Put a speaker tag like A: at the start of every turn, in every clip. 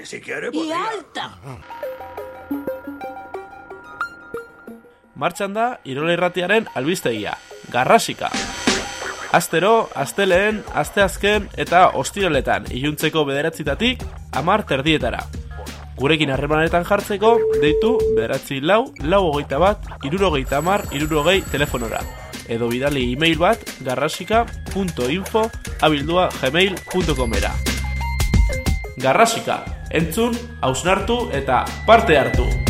A: Sí, si quiere,
B: Y
A: podría.
B: alta.
C: Martxan da Irola Irratiaren albistegia, Garrasika. Astero, asteleen, asteazken eta ostiraletan iluntzeko bederatzitatik amar terdietara. Gurekin harremanetan jartzeko, deitu bederatzi lau, lau hogeita bat, irurogeita amar, irurogei telefonora. Edo bidali e-mail bat garrasika.info abildua gmail.com era. Garrasika, entzun, hausnartu eta parte hartu!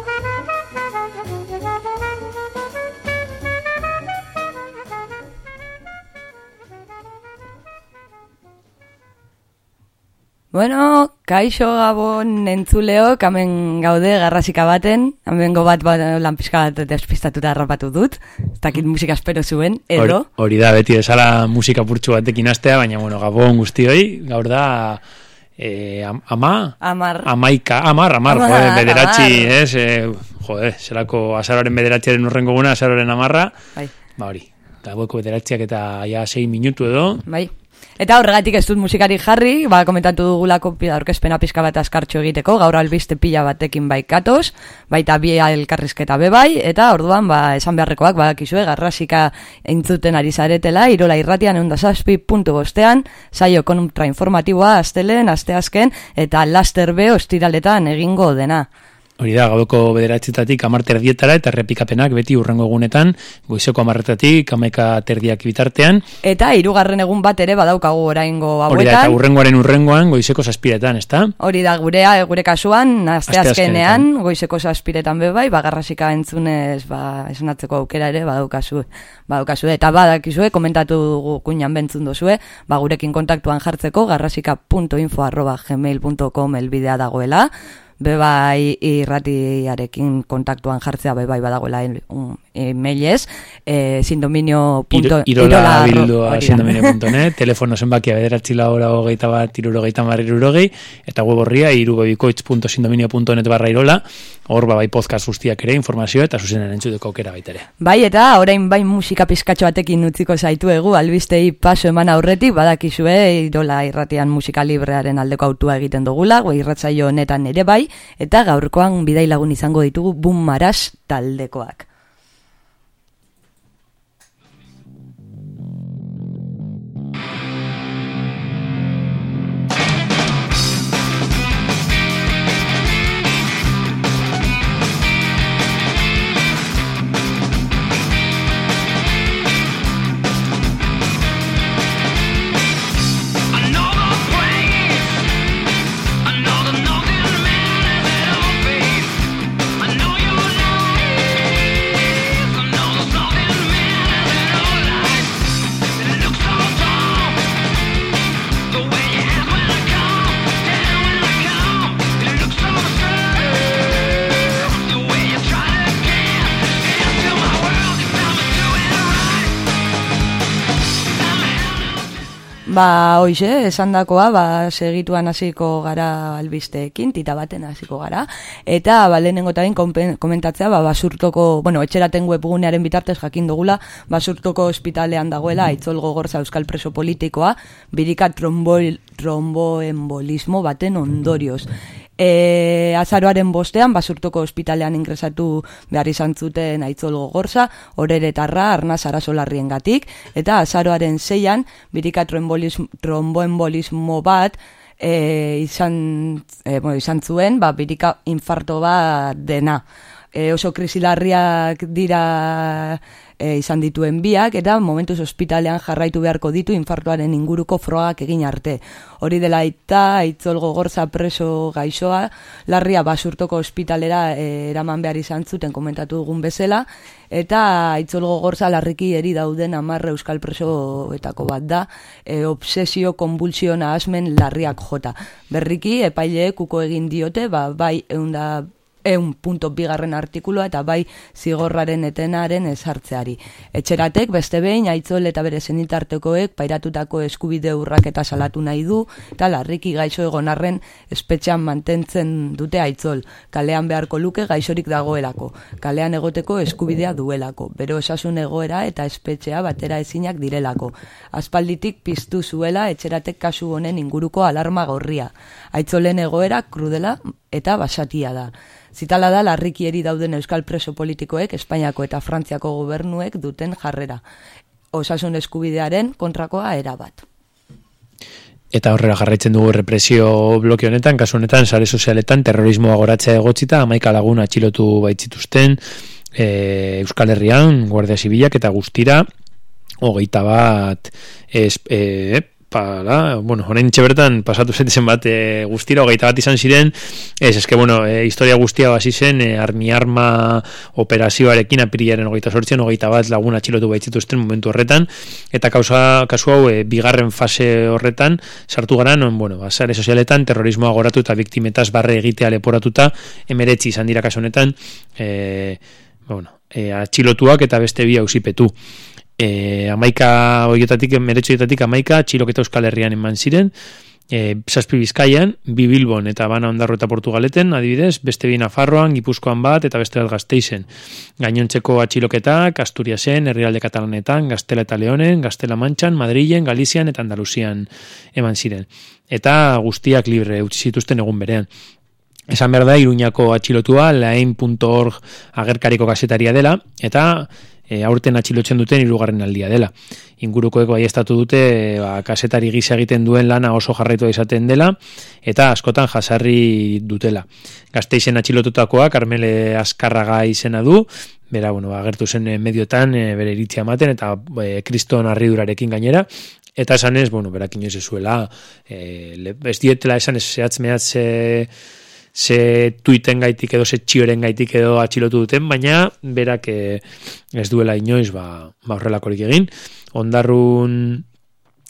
D: Bueno, kaixo gabon entzuleok, hemen gaude garrasika baten, hemen bat, bat lanpizka bat despistatuta harrapatu dut, ez dakit musika espero zuen, edo,
E: Hori- Hori da, beti esala musika purtsu batekin astea, baina, bueno, gabon guztioi, gaur da, eh, am- ama,
D: amar,
E: amaika, amar, amar,
D: Amar,
E: joder, bederatzi,
D: amar.
E: ez, eh, joder, zelako azaroren bederatziaren urrengo guna, azaroren amarra,
D: bai,
E: ba hori, gaueko bederatziak eta ja sei minutu edo,
D: bai. Eta horregatik ez dut musikari jarri, ba, komentatu dugulako aurkezpena pizka bat askartxo egiteko, gaur albiste pila batekin bai katoz, baita bi elkarrizketa be bai, eta orduan, ba, esan beharrekoak, badakizue, garrasika entzuten ari zaretela, irola irratian eunda zazpi puntu bostean, saio kontra informatiboa, astelen, asteazken, eta laster be ostiraletan egingo dena.
E: Hori da, gaueko bederatzitatik amar terdietara, eta repikapenak beti urrengo egunetan, goizeko amarretatik, amaika terdiak bitartean,
D: Eta hirugarren egun bat ere badaukagu oraingo
E: hori da, eta
D: hauetan.
E: urrengoaren urrengoan, goizeko zazpiretan, ezta?
D: Hori da gurea, gure kasuan, asteazkenean,
E: Asteazkenetan.
D: goizeko zazpiretan be bai, bagarrasika entzunez, ba, esaнаtzeko aukera ere badaukazu, badaukazu. Eta badakizue, komentatu dugu kuinan bentzun dozue, ba, gurekin kontaktuan jartzeko, garrasika.info arroba gmail.com elbidea dagoela, bebai irratiarekin kontaktuan jartzea bebai badagoela e-mailez, e, sindominio
E: punto, irola bildua sindominio.net, telefono zenbakia bederatzi laura hogeita bat, irurogeita marri irurogei, eta web horria irugobikoitz.sindominio.net barra irola, hor bai podcast guztiak ere, informazio eta zuzenen entzuteko aukera baitere.
D: Bai, eta orain bai musika pizkatxo batekin utziko zaitu egu, albistei paso eman aurretik, badakizue, irola irratian musika librearen aldeko autua egiten dugula, irratzaio honetan ere bai, eta gaurkoan bidai lagun izango ditugu bum maras taldekoak. Ba, hoize, esan dakoa, ba, segituan hasiko gara albisteekin, tita baten hasiko gara. Eta, ba, lehenengo komentatzea, ba, basurtoko, bueno, etxeraten webgunearen bitartez jakin dugula, basurtoko ospitalean dagoela, aitzolgo gorza euskal preso politikoa, birika tromboembolismo baten ondorioz e, azaroaren bostean, basurtoko ospitalean ingresatu behar izan zuten aitzolgo gorza, horeretarra, arna zarazolarrien gatik, eta azaroaren zeian, birika tromboembolismo bat, e, izan, e, bueno, izan zuen, ba, birika infarto bat dena. E, oso krisilarriak dira e, izan dituen biak eta momentuz ospitalean jarraitu beharko ditu infartuaren inguruko frogak egin arte. Hori dela eta aitzolgo gorza preso gaixoa, larria basurtoko ospitalera e, eraman behar izan zuten komentatu dugun bezala, eta aitzolgo gorza larriki eri dauden amarre euskal presoetako bat da, e, obsesio konbulsio asmen larriak jota. Berriki, epaile kuko egin diote, ba, bai eunda eun punto bigarren artikuloa eta bai zigorraren etenaren esartzeari. Etxeratek beste behin aitzol eta bere zenitartekoek pairatutako eskubide urrak eta salatu nahi du eta larriki gaixo egonarren espetxean mantentzen dute aitzol. Kalean beharko luke gaixorik dagoelako. Kalean egoteko eskubidea duelako. Bero osasun egoera eta espetxea batera ezinak direlako. Aspalditik piztu zuela etxeratek kasu honen inguruko alarma gorria. Aitzolen egoera krudela eta basatia da. Zitala da larrikieri dauden euskal preso politikoek Espainiako eta Frantziako gobernuek duten jarrera. Osasun eskubidearen kontrakoa erabat.
E: Eta horrela jarraitzen dugu represio bloke honetan, kasu honetan, sare sozialetan, terrorismoa goratzea egotzita, amaika lagun atxilotu baitzituzten e, Euskal Herrian, Guardia Zibilak eta guztira, hogeita bat es, e, Pala, bueno, honen bertan pasatu zen bat e, guztira, hogeita bat izan ziren, ez, eske, bueno, e, historia guztia basi zen, e, armi arma operazioarekin apirilaren hogeita sortzen, hogeita bat laguna txilotu baitzituzten momentu horretan, eta kausa, kasu hau, e, bigarren fase horretan, sartu gara, non, bueno, basare sozialetan, terrorismoa goratu eta biktimetaz barre egitea leporatuta, emeretzi izan dira kasu honetan, e, bueno, e, atxilotuak eta beste bi hausipetu e, amaika oietatik, meretxoietatik amaika, txiloketa euskal herrian eman ziren, e, saspi bizkaian, bi bilbon eta bana ondarro eta portugaleten, adibidez, beste bi nafarroan, gipuzkoan bat, eta beste bat gazteizen. Gainontzeko atxiloketak, Asturiasen, herrialde katalanetan, Gaztela eta Leonen, Gaztela Mantxan, Madrilen, Galizian eta Andaluzian eman ziren. Eta guztiak libre utzi zituzten egun berean. Esan behar da, iruñako atxilotua, lain.org agerkariko kasetaria dela, eta e, aurten atxilotzen duten hirugarren aldia dela. Ingurukoek bai estatu dute ba, kasetari gisa egiten duen lana oso jarraitua izaten dela eta askotan jasarri dutela. Gazteizen atxilotutakoa Carmele Azkarraga izena du, bera bueno, agertu zen mediotan e, bere iritzia ematen eta e, kriston arridurarekin gainera, Eta esan ez, bueno, berak inoiz ezuela, e, ez dietela esan ez zehatz mehatze ze tuiten gaitik edo ze txioren gaitik edo atxilotu duten, baina berak eh, ez duela inoiz ba, ba horrelakorik egin. Ondarrun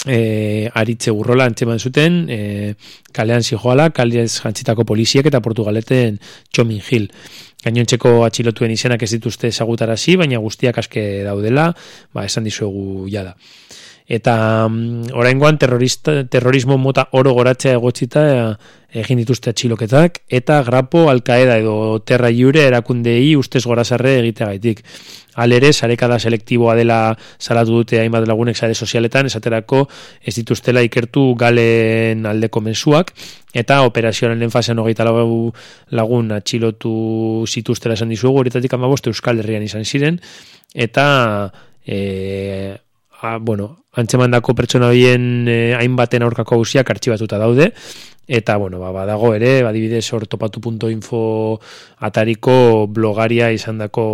E: e, aritze urrola antzeman zuten, e, kalean zijoala, kalez jantzitako poliziek eta portugaleten txomin hil. Gainontzeko atxilotuen izenak ez dituzte ezagutarazi, baina guztiak aske daudela, ba, esan dizuegu jada. Eta mm, oraingoan terrorismo mota oro goratzea egotzita e, egin dituzte atxiloketak, eta grapo, alkaeda edo terra jure erakundei ustez gorazarre egiteagaitik. Alere, sarekada selektiboa dela salatu dute hainbat lagunek sare sozialetan, esaterako ez dituztela ikertu galen aldeko mensuak, eta operazioaren lenfasean hogeita lagun atxilotu zituztela esan dizugu, horretatik amaboste Euskal Herrian izan ziren, eta e, a, bueno, antzemandako pertsona bien eh, hainbaten aurkako hausiak artxibatuta daude, eta, bueno, ba, badago ere, badibidez hor topatu.info atariko blogaria izan dako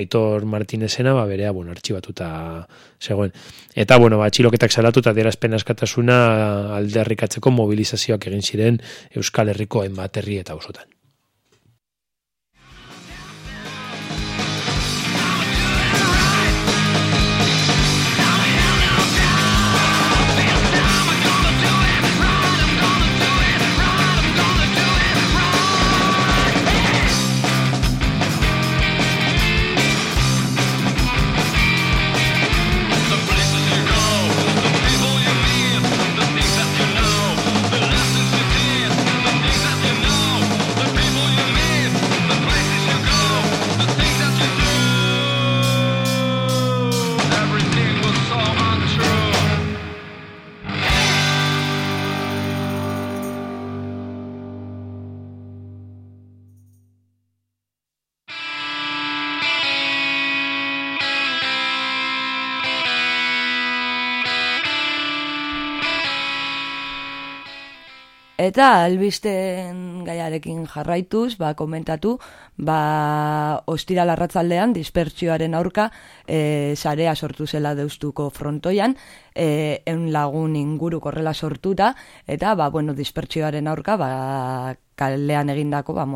E: Aitor Martinezena, ba, berea, bueno, artxibatuta zegoen. Eta, bueno, ba, txiloketak salatu eta derazpen askatasuna alderrikatzeko mobilizazioak egin ziren Euskal Herriko hainbat herri eta osotan.
D: Eta albisten gaiarekin jarraituz, ba, komentatu, ba, ostira larratzaldean, dispertsioaren aurka, e, sarea sortu zela deustuko frontoian, e, en lagun inguru korrela sortuta, eta, ba, bueno, dispertsioaren aurka, ba, kalean egindako ba,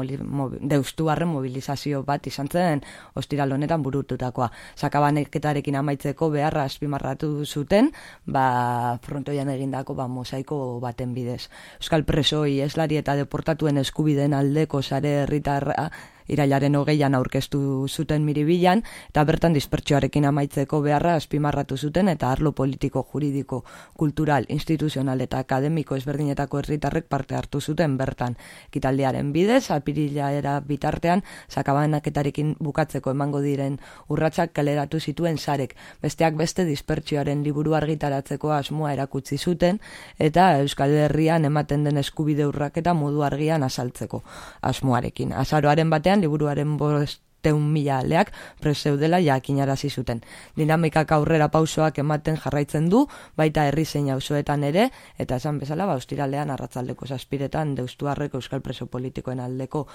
D: deustu barren mobilizazio bat izan zen ostiral honetan burututakoa. Sakabaneketarekin amaitzeko beharra azpimarratu zuten, ba, frontoian egindako ba, mosaiko baten bidez. Euskal presoi eslari eta deportatuen eskubiden aldeko sare herritarra irailaren hogeian aurkeztu zuten miribilan, eta bertan dispertsioarekin amaitzeko beharra azpimarratu zuten, eta arlo politiko, juridiko, kultural, instituzional eta akademiko ezberdinetako herritarrek parte hartu zuten bertan. Kitaldiaren bidez, apirila era bitartean, sakabanaketarekin bukatzeko emango diren urratsak kaleratu zituen sarek, besteak beste dispertsioaren liburu argitaratzeko asmoa erakutsi zuten, eta Euskal Herrian ematen den eskubide urraketa modu argian asaltzeko asmoarekin. Azaroaren batean, batean liburuaren bosteun mila aleak preseudela jakinarazi zuten. Dinamikak aurrera pausoak ematen jarraitzen du, baita herri zein auzoetan ere, eta esan bezala, ba, ustiralean arratzaldeko saspiretan deustuarreko euskal preso politikoen aldeko,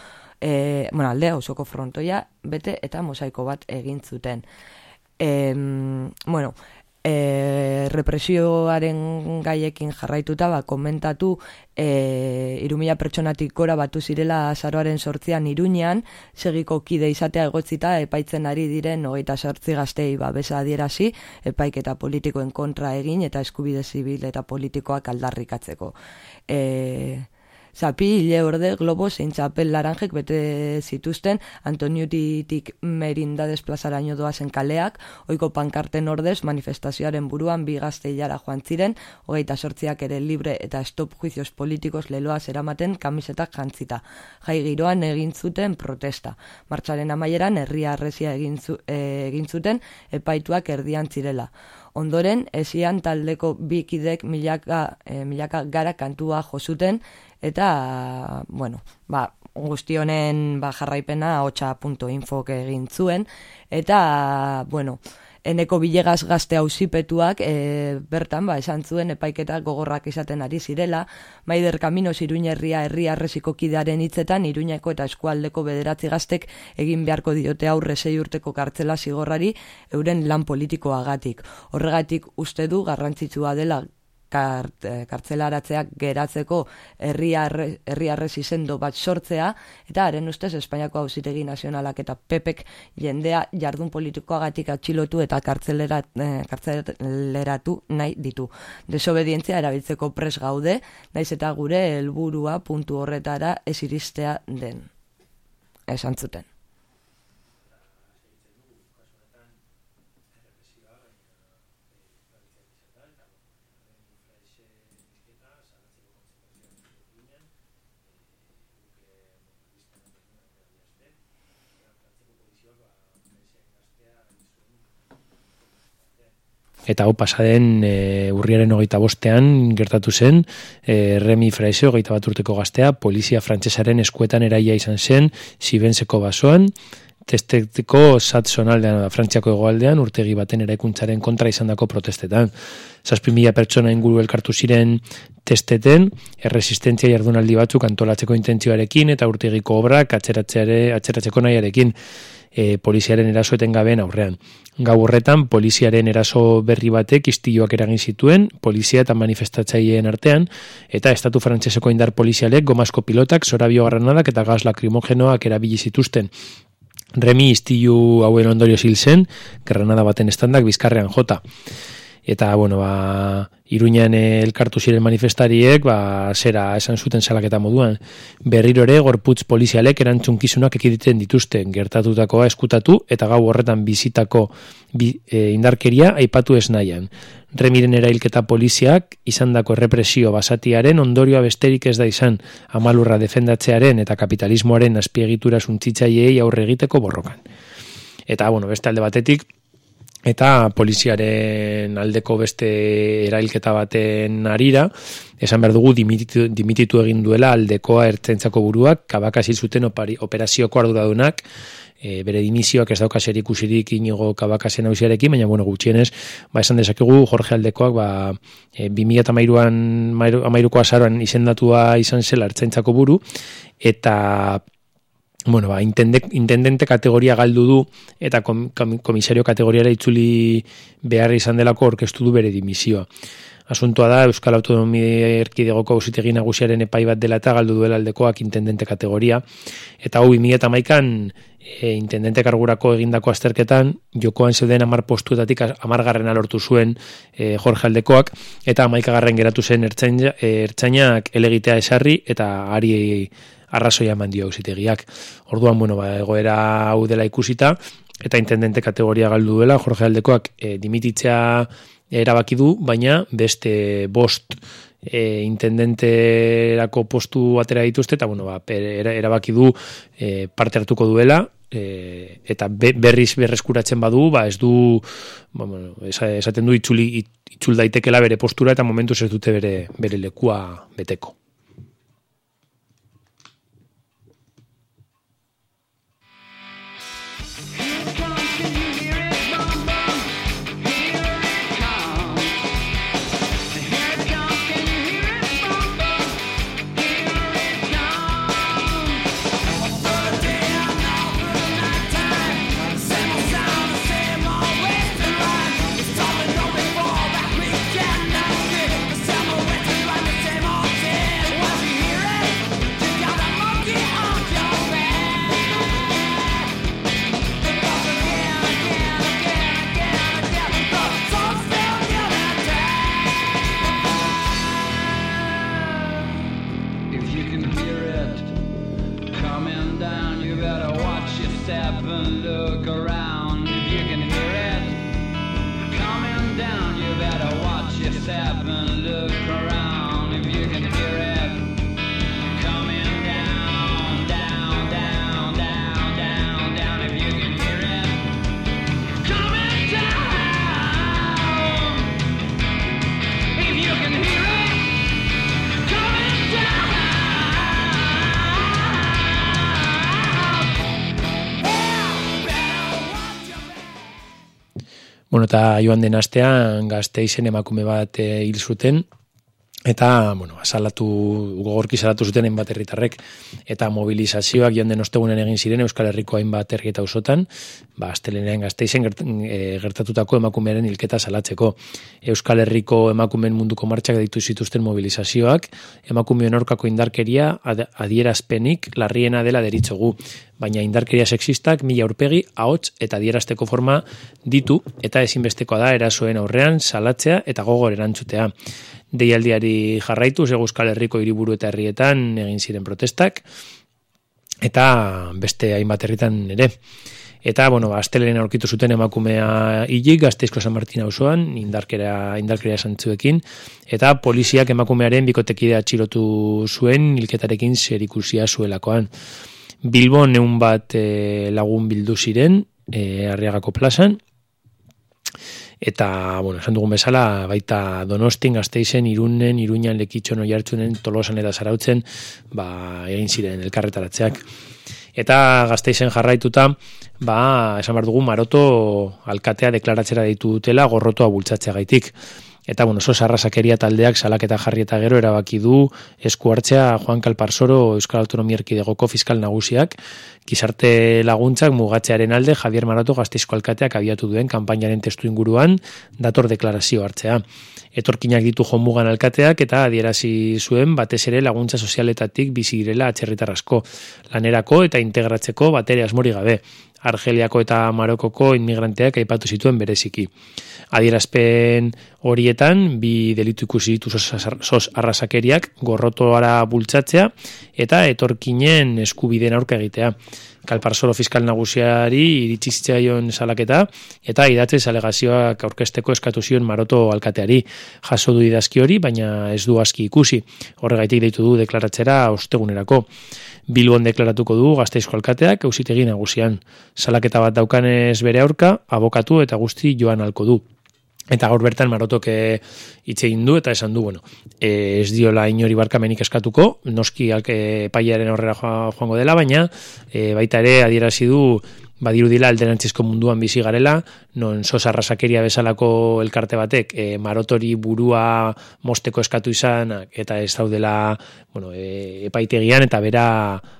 D: e, bueno, aldea osoko frontoia, bete eta mosaiko bat egin zuten. E, bueno, e, represioaren gaiekin jarraituta ba, komentatu e, irumila pertsonatik gora batu zirela azaroaren sortzian iruñean, segiko kide izatea egotzita epaitzen ari diren hogeita sortzi gaztei ba, besa adierazi, epaiketa politikoen kontra egin eta eskubide zibil eta politikoak aldarrikatzeko. E, zapi hile orde globo zein txapel laranjek bete zituzten Antoniutitik merinda desplazaraino doazen kaleak, oiko pankarten ordez manifestazioaren buruan bi gazte hilara joan ziren, hogeita sortziak ere libre eta stop juicios politikos leloa zeramaten kamisetak jantzita. Jai giroan egin zuten protesta. Martxaren amaieran herria arrezia egin, zu, e, egin zuten epaituak erdian zirela. Ondoren, esian taldeko bikidek milaka, e, milaka gara kantua josuten, eta, bueno, ba, guztionen ba, jarraipena hotxa.info egin zuen, eta, bueno, eneko bilegaz gazte hausipetuak e, bertan, ba, esan zuen epaiketa gogorrak izaten ari zirela, maider kamino ziruñerria herri arreziko kidearen hitzetan, iruñeko eta eskualdeko bederatzi gaztek egin beharko diote aurre sei urteko kartzela zigorrari euren lan politikoagatik. Horregatik uste du garrantzitsua dela kart, e, kartzelaratzeak geratzeko herri izendo bat sortzea, eta haren ustez Espainiako hausitegi nazionalak eta pepek jendea jardun politikoagatik atxilotu eta kartzelerat, e, kartzeleratu nahi ditu. Desobedientzia erabiltzeko pres gaude, naiz eta gure helburua puntu horretara ez iristea den. Esan zuten.
E: Eta hau pasaden e, urriaren hogeita bostean gertatu zen, e, Remi Fraise hogeita bat urteko gaztea, polizia frantsesaren eskuetan eraia izan zen, sibenzeko basoan, testetiko sat zonaldean, frantziako egoaldean, urtegi baten eraikuntzaren kontra izandako protestetan. Zazpi mila pertsona inguru elkartu ziren testeten, erresistentzia jardunaldi batzuk antolatzeko intentzioarekin, eta urtegiko obrak atzeratzeko nahiarekin e, poliziaren erasoeten gabeen aurrean. Gau horretan, poliziaren eraso berri batek istiloak eragin zituen, polizia eta manifestatzaileen artean, eta estatu frantseseko indar polizialek gomazko pilotak, zorabio garranadak eta gaz lakrimogenoak erabili zituzten. Remi istilu hauen ondorio zil zen, granada baten estandak bizkarrean jota eta bueno, ba, Iruñan elkartu ziren manifestariek, ba, zera esan zuten salaketa moduan, berriro ere gorputz polizialek erantzunkizunak ekiditen dituzten, gertatutakoa eskutatu eta gau horretan bizitako bi, e, indarkeria aipatu ez nahian. Remiren erailketa poliziak izandako errepresio basatiaren ondorioa besterik ez da izan amalurra defendatzearen eta kapitalismoaren azpiegitura suntzitzaiei aurre egiteko borrokan. Eta, bueno, beste alde batetik, eta poliziaren aldeko beste erailketa baten arira, esan behar dugu dimititu, dimititu egin duela aldekoa ertzentzako buruak, kabakasi zuten opari, operazioko arduradunak, e, bere dimisioak ez dauka ikusirik inigo kabakasen hausiarekin, baina bueno, gutxienez, ba, esan dezakegu Jorge Aldekoak, ba, e, 2008an amairuko azaroan izendatua izan zela ertzentzako buru, eta bueno, ba, intendente kategoria galdu du eta kom, komisario kategoriara itzuli behar izan delako orkestu du bere dimisioa. Asuntoa da, Euskal Autonomia Erkidegoko ausitegi nagusiaren epai bat dela eta galdu duela aldekoak intendente kategoria. Eta hau, 2000 eta maikan, e, intendente kargurako egindako azterketan, jokoan zeuden amar postuetatik amargarren alortu zuen e, Jorge aldekoak, eta amaikagarren geratu zen ertzainak elegitea esarri, eta ari arrazoia eman dio auzitegiak. Orduan, bueno, ba, egoera hau dela ikusita, eta intendente kategoria galdu duela, Jorge Aldekoak e, dimititzea erabaki du, baina beste bost e, intendenterako postu atera dituzte, eta bueno, ba, erabaki du e, parte hartuko duela, e, eta berriz berreskuratzen badu, ba, ez du, ba, bueno, esaten du itzuli, itzul daitekela bere postura, eta momentu ez dute bere, bere lekua beteko. Bueno, eta joan den astean gazte izen emakume bat e, hil zuten, eta, bueno, salatu, gogorki salatu zuten hainbat herritarrek, eta mobilizazioak joan den ostegunen egin ziren Euskal Herriko hainbat herri eta usotan, ba, astelenean gazteizen e, gertatutako emakumearen hilketa salatzeko. Euskal Herriko emakumeen munduko martxak ditu zituzten mobilizazioak, emakumeen aurkako indarkeria adierazpenik larriena dela deritzogu, baina indarkeria sexistak mila aurpegi, ahots eta adierazteko forma ditu, eta ezinbestekoa da erasoen aurrean salatzea eta gogor erantzutea deialdiari jarraitu, ze Euskal Herriko hiriburu eta herrietan egin ziren protestak, eta beste hainbat herritan ere. Eta, bueno, astelenen aurkitu zuten emakumea hilik, gazteizko San Martina osoan, indarkera, indarkera santzuekin, eta poliziak emakumearen bikotekidea txilotu zuen, hilketarekin zerikusia zuelakoan. Bilbon neun bat e, lagun bildu ziren, e, arriagako plazan, eta, bueno, esan dugun bezala, baita donostin, gazteizen, irunen, iruñan, lekitxon, oiartzunen, tolosan eta zarautzen, ba, egin ziren elkarretaratzeak. Eta gazteizen jarraituta, ba, esan behar dugu, maroto alkatea deklaratzera ditu dutela gorrotoa bultzatzea gaitik. Eta, bueno, oso sarrasakeria taldeak salaketa jarri eta gero erabaki du esku hartzea Juan Kalparsoro Euskal Autonomia Erkidegoko fiskal nagusiak, gizarte laguntzak mugatzearen alde Javier Marato gazteizko alkateak abiatu duen kanpainaren testu inguruan dator deklarazio hartzea. Etorkinak ditu jonmugan alkateak eta adierazi zuen batez ere laguntza sozialetatik bizi direla atzerritarrasko lanerako eta integratzeko batere asmori gabe. Argeliako eta Marokoko inmigranteak aipatu zituen bereziki. Adierazpen horietan, bi delitu ikusi ditu sos arrasakeriak, gorrotoara bultzatzea eta etorkinen eskubideen aurka egitea. Kalparsoro fiskal nagusiari iritsi zitzaion salaketa eta idatze alegazioak aurkesteko eskatu zion Maroto alkateari. Jaso du idazki hori, baina ez du aski ikusi. Horregaitik deitu du deklaratzera ostegunerako. Bilbon deklaratuko du gazteizko alkateak eusitegi nagusian. Salaketa bat daukanez bere aurka, abokatu eta guzti joan alko du. Eta gaur bertan marotok hitz egin du eta esan du, bueno, e, ez diola inori barkamenik eskatuko, noski alke paiaren aurrera joango dela, baina e, baita ere adierazi du badirudila alderantzizko munduan bizi garela, non sosa rasakeria bezalako elkarte batek e, marotori burua mosteko eskatu izan eta ez daudela bueno, e, epaitegian eta bera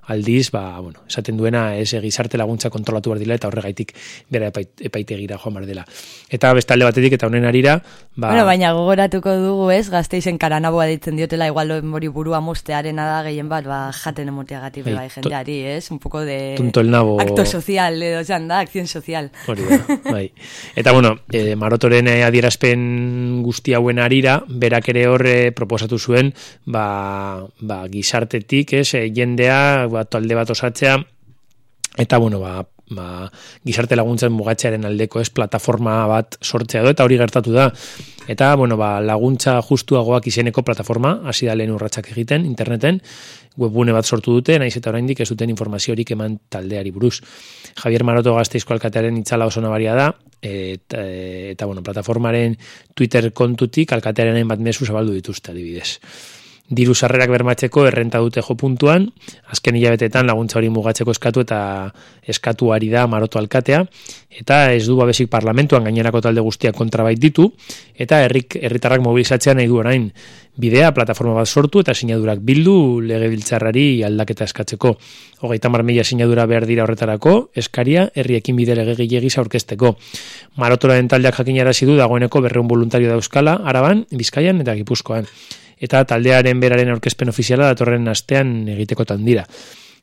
E: aldiz, ba, bueno, esaten duena ez gizarte laguntza kontrolatu behar dila eta horregaitik bera epaitegira joan behar dela. Eta bestalde batetik eta honen arira...
D: Ba... Bueno, baina gogoratuko dugu ez, gazteizen karanaboa ditzen diotela igual hori burua mostearen da gehien bat, ba, jaten emoteagatik bai, jendeari, ez? Un poco de... Acto social, edo zan da, akzion sozial.
E: Hori da, bai. Eta bueno, e, marotoren eh, adierazpen guzti hauen arira, berak ere horre proposatu zuen, ba, ba gizartetik, ez, jendea, ba, talde bat osatzea, eta bueno, ba, ba, gizarte laguntzen mugatzearen aldeko ez plataforma bat sortzea do, eta hori gertatu da. Eta, bueno, ba, laguntza justuagoak izeneko plataforma, hasi da lehen urratsak egiten, interneten, webgune bat sortu dute, naiz eta oraindik ez duten informaziorik eman taldeari buruz. Javier Maroto gazteizko alkatearen itzala oso nabaria da, eta, eta bueno, plataformaren Twitter kontutik alkatearen bat mesu zabaldu dituzte adibidez diru sarrerak bermatzeko errenta dute jo puntuan, azken hilabetetan laguntza hori mugatzeko eskatu eta eskatu ari da maroto alkatea, eta ez du babesik parlamentuan gainerako talde guztiak kontrabait ditu, eta herrik herritarrak mobilizatzea nahi du orain bidea, plataforma bat sortu eta sinadurak bildu legebiltzarrari aldaketa eskatzeko. Hogeita mar mila sinadura behar dira horretarako, eskaria herriekin bide legegilegiz aurkezteko. Marotora den taldeak jakinarazi du dagoeneko berreun voluntario da Euskala, Araban, Bizkaian eta Gipuzkoan eta taldearen beraren aurkezpen ofiziala datorren astean egiteko dira.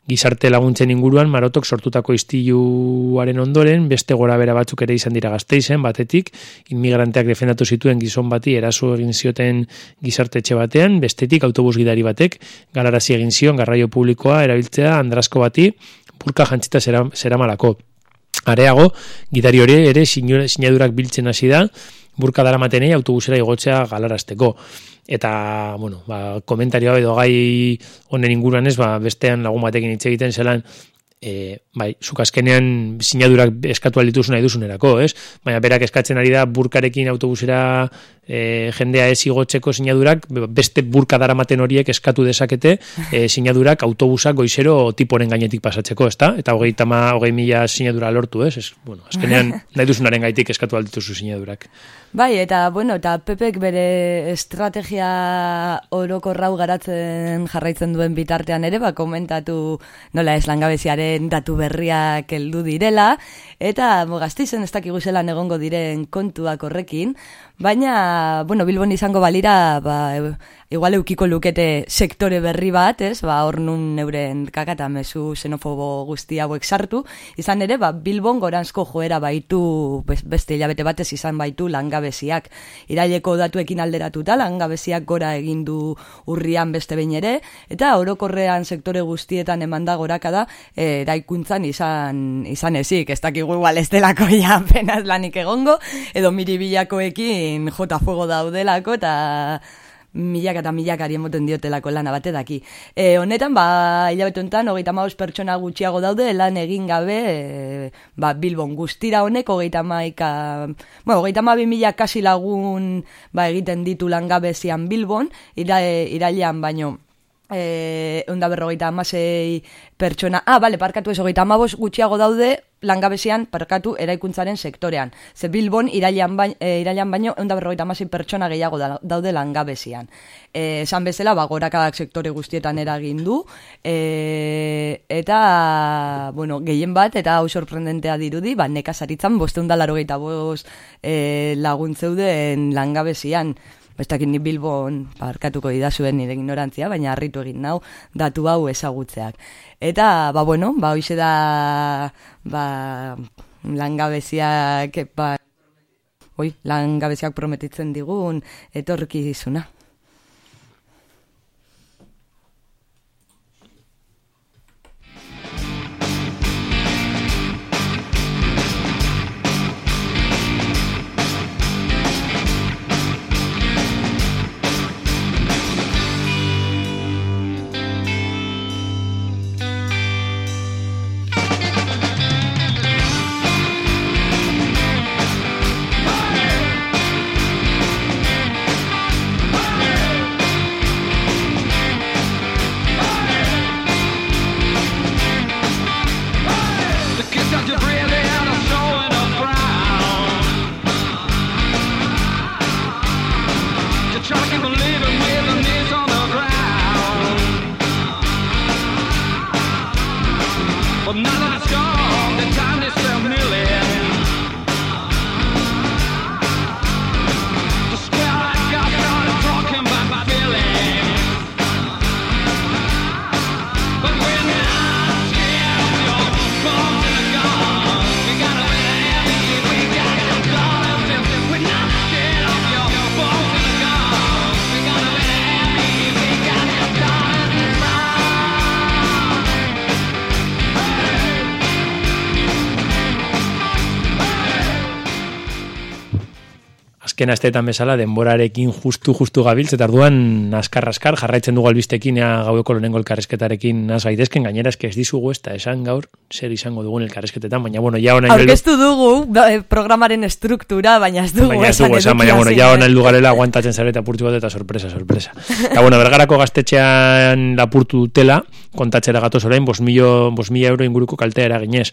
E: Gizarte laguntzen inguruan marotok sortutako istiluaren ondoren beste gora bera batzuk ere izan dira gazteizen batetik inmigranteak defendatu zituen gizon bati eraso egin zioten gizarte etxe batean bestetik autobus gidari batek galarazi egin zion garraio publikoa erabiltzea andrasko bati burka jantzita zera, zera malako. Areago, gidari hori ere sinadurak biltzen hasi da burka dara matenei autobusera igotzea galarazteko eta, bueno, ba, komentarioa edo gai honen inguruan ez, ba, bestean lagun batekin hitz egiten zelan, e, bai, zuk azkenean sinadurak eskatu alditu nahi duzunerako, ez? Baina berak eskatzen ari da burkarekin autobusera e, jendea ez igotzeko sinadurak, beste burka daramaten horiek eskatu dezakete e, sinadurak autobusak goizero tiporen gainetik pasatzeko, ezta? Eta hogei, tama, hogei mila sinadura lortu, ez? ez bueno, azkenean nahi duzunaren gaitik eskatu aldituzu sinadurak.
D: Bai, eta, bueno, eta Pepek bere estrategia oroko rau garatzen jarraitzen duen bitartean ere, ba, komentatu nola ez langabeziaren datu berriak heldu direla, eta gaztizen ez dakigu zelan egongo diren kontuak horrekin, Baina, bueno, Bilbon izango balira, ba, igual eukiko lukete sektore berri bat, ez? Ba, hor nun neuren kakata mezu xenofobo guzti hauek sartu. Izan ere, ba, Bilbon goranzko joera baitu, beste hilabete batez izan baitu langabeziak. Iraileko datuekin alderatuta, langabeziak gora egindu urrian beste behin ere, eta orokorrean sektore guztietan emanda gorakada, e, daikuntzan izan, izan ezik, ez dakigu igual ez delako ja penaz lanik egongo, edo miribilakoekin jota fuego daudelako eta milaka eta milakari emoten diotelako lana bate daki. E, honetan, ba, hilabete honetan, hogeita maus pertsona gutxiago daude, lan egin gabe, e, ba, Bilbon guztira honek, hogeita maika, bueno, hogeita ma mila kasi lagun, ba, egiten ditu lan gabe zian Bilbon, ira, irailean baino, eh onda berrogeita amasei pertsona, ah, bale, parkatu ez, hogeita amabos gutxiago daude langabezian parkatu eraikuntzaren sektorean. Ze Bilbon irailan, baino, e, irailan baino onda berrogeita amasei pertsona gehiago daude langabezian. Eh, esan bezala, ba, gorakadak sektore guztietan eragin du, e, eta, bueno, gehien bat, eta hau sorprendentea dirudi, ba, nekazaritzan, bosteunda laro gehieta bost e, laguntzeuden langabezian bestakin ni Bilbon parkatuko idazuen nire ignorantzia, baina harritu egin nau datu hau ezagutzeak. Eta, ba bueno, ba hoize da ba, langabeziak ba, oi, langabeziak prometitzen digun etorkizuna.
E: Azken asteetan bezala denborarekin justu justu gabiltz eta orduan askar askar jarraitzen dugu albistekin ea gaueko lehenengo elkarrezketarekin naz gaitezken gainera eske ez dizugu eta esan gaur zer izango dugun elkarrezketetan baina bueno ja ona
D: Aurkeztu dugu ba, eh, programaren estruktura baina ez dugu
E: baina ez dugu esan baina bueno ja ona heldu garela aguantatzen zareta apurtu bat eta sorpresa sorpresa. Eta bueno bergarako gaztetxean lapurtu dutela kontatzera gatoz orain 5000 euro inguruko kaltea eraginez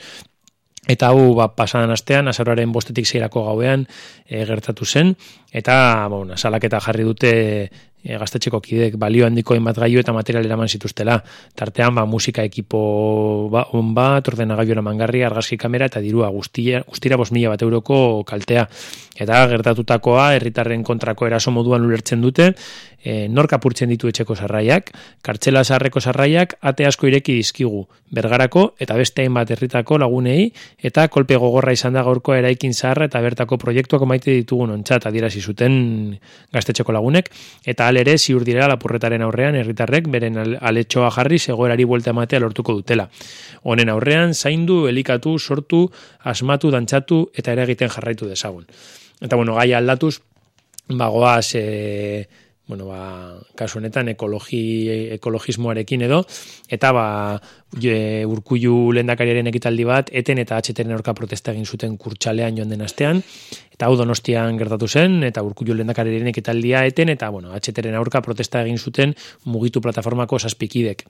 E: Eta hau ba, pasadan astean, azararen bostetik zeirako gauean e, gertatu zen, eta bon, salaketa jarri dute e, gaztetxeko kidek balio handiko bat gaiu eta material eraman zituztela. Tartean, ba, musika ekipo ba, on bat, ordenagailu eraman garri, argazki kamera eta dirua guztira, guztira bos mila bat euroko kaltea. Eta gertatutakoa, herritarren kontrako eraso moduan ulertzen dute, e, nork apurtzen ditu etxeko sarraiak, kartxela sarreko sarraiak ate asko ireki dizkigu, bergarako eta beste hainbat herritako lagunei eta kolpe gogorra izan da gaurko eraikin zaharra eta bertako proiektuak maite ditugun ontzat adierazi zuten gaztetxeko lagunek eta alere ziur direla lapurretaren aurrean herritarrek beren aletxoa jarri zegoerari buelta ematea lortuko dutela. Honen aurrean zaindu, elikatu, sortu, asmatu, dantzatu eta ere egiten jarraitu dezagun. Eta bueno, gai aldatuz, bagoaz, e, bueno, ba, kasu honetan ekologi, ekologismoarekin edo, eta ba, je, urkullu lendakariaren ekitaldi bat, eten eta atxeteren aurka protesta egin zuten kurtsalean joan den astean, eta hau donostian gertatu zen, eta urkullu lendakariaren ekitaldia eten, eta bueno, atxeteren aurka protesta egin zuten mugitu plataformako saspikidek.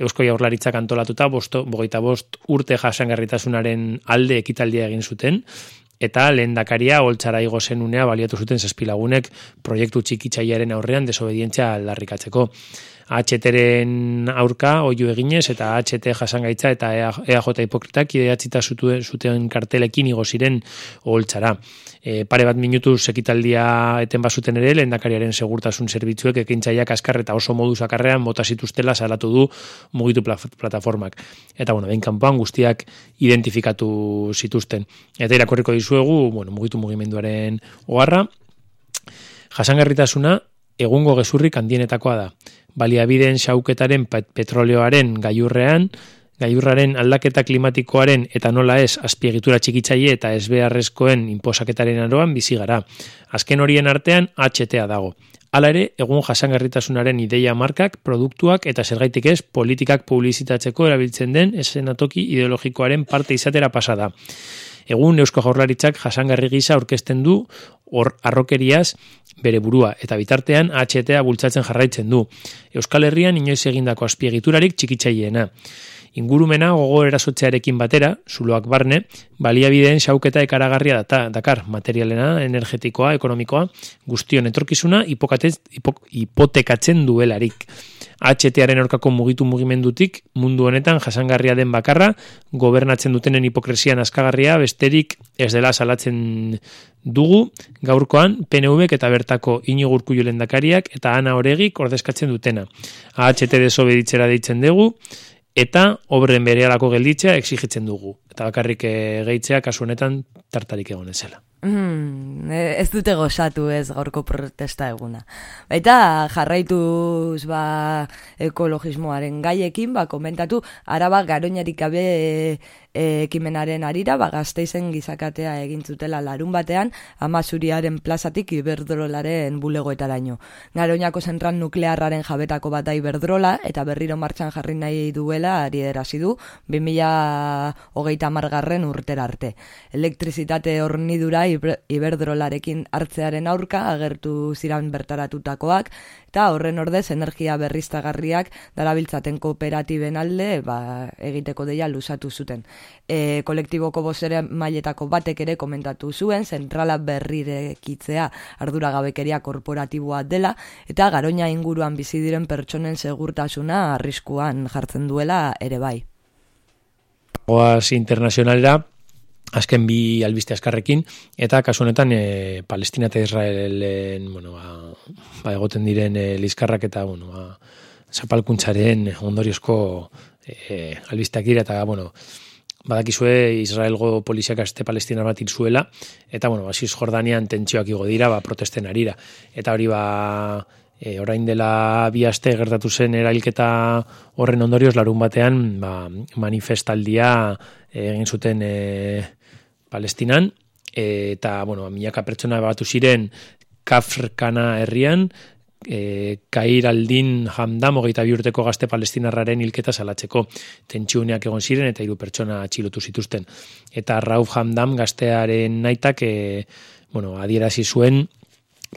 E: Eusko jaurlaritzak antolatuta, bosto, bogeita bost urte jasangarritasunaren alde ekitaldia egin zuten, eta lehendakaria holtzara igo zenunea baliatu zuten zazpilagunek proiektu txikitzaiaren aurrean desobedientzia aldarrikatzeko. HTren aurka oiu eginez eta HT jasangaitza eta EAJ hipokritak ideatzita zuten kartelekin igo ziren holtzara e, pare bat minutu sekitaldia eten bazuten ere, lehendakariaren segurtasun zerbitzuek ekintzaiak askar eta oso modu zakarrean bota zituztela salatu du mugitu plataformak. Eta bueno, behin kanpoan guztiak identifikatu zituzten. Eta irakorriko dizuegu, bueno, mugitu mugimenduaren oharra, jasangarritasuna egungo gezurrik handienetakoa da. Baliabideen xauketaren petroleoaren gaiurrean, gaiurraren aldaketa klimatikoaren eta nola ez azpiegitura txikitzaile eta ez beharrezkoen inposaketaren aroan bizi gara. Azken horien artean HTA dago. Hala ere, egun jasangarritasunaren ideia markak, produktuak eta zergaitik ez politikak publizitatzeko erabiltzen den esenatoki ideologikoaren parte izatera pasada. Egun Eusko Jaurlaritzak jasangarri gisa aurkezten du hor arrokeriaz bere burua eta bitartean HTA bultzatzen jarraitzen du. Euskal Herrian inoiz egindako azpiegiturarik txikitzaileena ingurumena gogo erasotzearekin batera, zuloak barne, baliabideen xauketa ekaragarria data, dakar, materialena, energetikoa, ekonomikoa, guztion etorkizuna, hipotekatzen duelarik. HTaren aurkako mugitu mugimendutik, mundu honetan jasangarria den bakarra, gobernatzen dutenen hipokresian askagarria, besterik ez dela salatzen dugu, gaurkoan, PNV eta bertako inigurku lendakariak eta ana horegik ordezkatzen dutena. HT desobeditzera deitzen dugu, eta obren berealako gelditzea exigitzen dugu. Eta bakarrik eh, gehitzea kasu honetan tartarik egon ezela.
D: Mm, ez dute gozatu ez gaurko protesta eguna. Baita jarraituz ba, ekologismoaren gaiekin, ba, komentatu, araba garoñarik gabe ekimenaren arira, ba, gazteizen gizakatea egintzutela larun batean, amazuriaren plazatik iberdrolaren bulegoetaraino. Garoñako zentral nuklearraren jabetako bat da iberdrola, eta berriro martxan jarri nahi duela, ari erazi du, 2008 margarren urtera arte. Elektrizitate hornidura iberdrolarekin hartzearen aurka agertu ziran bertaratutakoak, eta horren ordez energia berriztagarriak darabiltzaten kooperatiben alde ba, egiteko deia lusatu zuten. E, kolektiboko bozere mailetako batek ere komentatu zuen, zentrala berrirekitzea arduragabekeria korporatiboa dela, eta garoina inguruan bizi diren pertsonen segurtasuna arriskuan jartzen duela ere bai.
E: Oaz internazionalera, azken bi albiste askarrekin eta kasu honetan e, Palestina eta Israelen bueno ba, ba egoten diren e, liskarrak eta bueno ba zapalkuntzaren ondoriozko e, albisteak dira eta bueno badakizue Israelgo poliziak aste palestina bat zuela eta bueno ba Jordanian tentsioak igo dira ba protesten arira eta hori ba e, orain dela bi aste gertatu zen erailketa horren ondorioz larun batean ba, manifestaldia egin zuten e, Palestinan, eta, bueno, milaka pertsona batu ziren Kafrkana herrian, e, Kair Aldin Hamdam, hogeita bi urteko gazte palestinarraren hilketa salatzeko tentsiuneak egon ziren, eta hiru pertsona atxilotu zituzten. Eta Rauf Hamdam gaztearen naitak, e, bueno, adierazi zuen,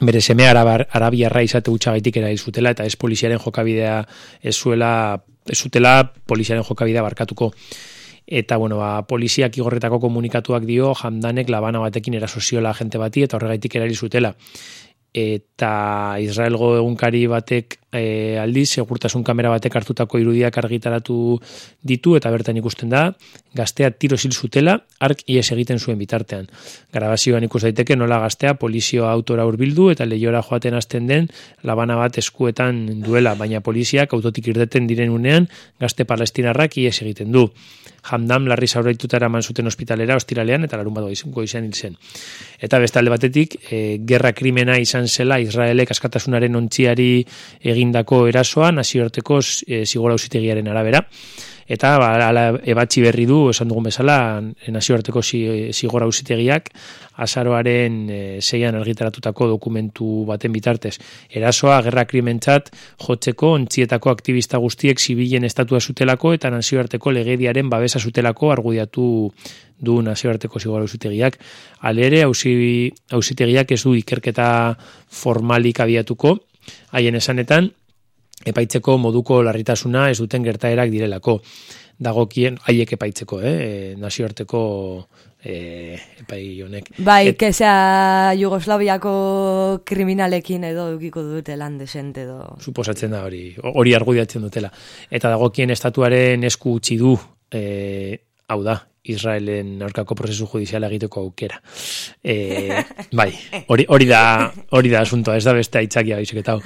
E: bere seme arabiarra izate utxagaitik era izutela, eta ez poliziaren jokabidea ez zuela, ez zutela poliziaren jokabidea barkatuko eta bueno, ba, poliziak igorretako komunikatuak dio jamdanek labana batekin erasoziola gente bati eta horregaitik erari zutela. Eta Israelgo egunkari batek e, aldiz, segurtasun kamera batek hartutako irudiak argitaratu ditu, eta bertan ikusten da, gaztea tiro zil zutela, ark ies egiten zuen bitartean. Grabazioan ikus daiteke nola gaztea polizio autora urbildu, eta lehiora joaten hasten den, labana bat eskuetan duela, baina poliziak autotik irdeten diren unean, gazte palestinarrak ies egiten du. Hamdam larri zauraituta eraman zuten ospitalera ostiralean eta larun bat goizan hil zen. Eta bestalde batetik, e, gerra krimena izan zela Israelek askatasunaren ontziari egin egindako erasoa nazioarteko e, zigora ausitegiaren arabera eta ba, ala, ebatzi berri du esan dugun bezala nazioarteko zigora ausitegiak azaroaren e, zeian argitaratutako dokumentu baten bitartez. Erasoa gerra krimentzat jotzeko ontzietako aktivista guztiek zibilen estatua zutelako eta nazioarteko legediaren babesa zutelako argudiatu du nazioarteko zigora ausitegiak. Alere, ausitegiak ez du ikerketa formalik abiatuko, haien esanetan, epaitzeko moduko larritasuna ez duten gertaerak direlako. Dagokien haiek epaitzeko, eh, nazioarteko eh, epai honek.
D: Bai, Et, kezea Jugoslaviako kriminalekin edo dukiko dute lan desente edo.
E: Suposatzen da hori, hori argudiatzen dutela. Eta dagokien estatuaren esku utzi du, eh, hau da, Israelen aurkako prozesu judiziala egiteko aukera. E, bai, hori, hori da hori da asuntoa, ez da beste aitzakia baizik eta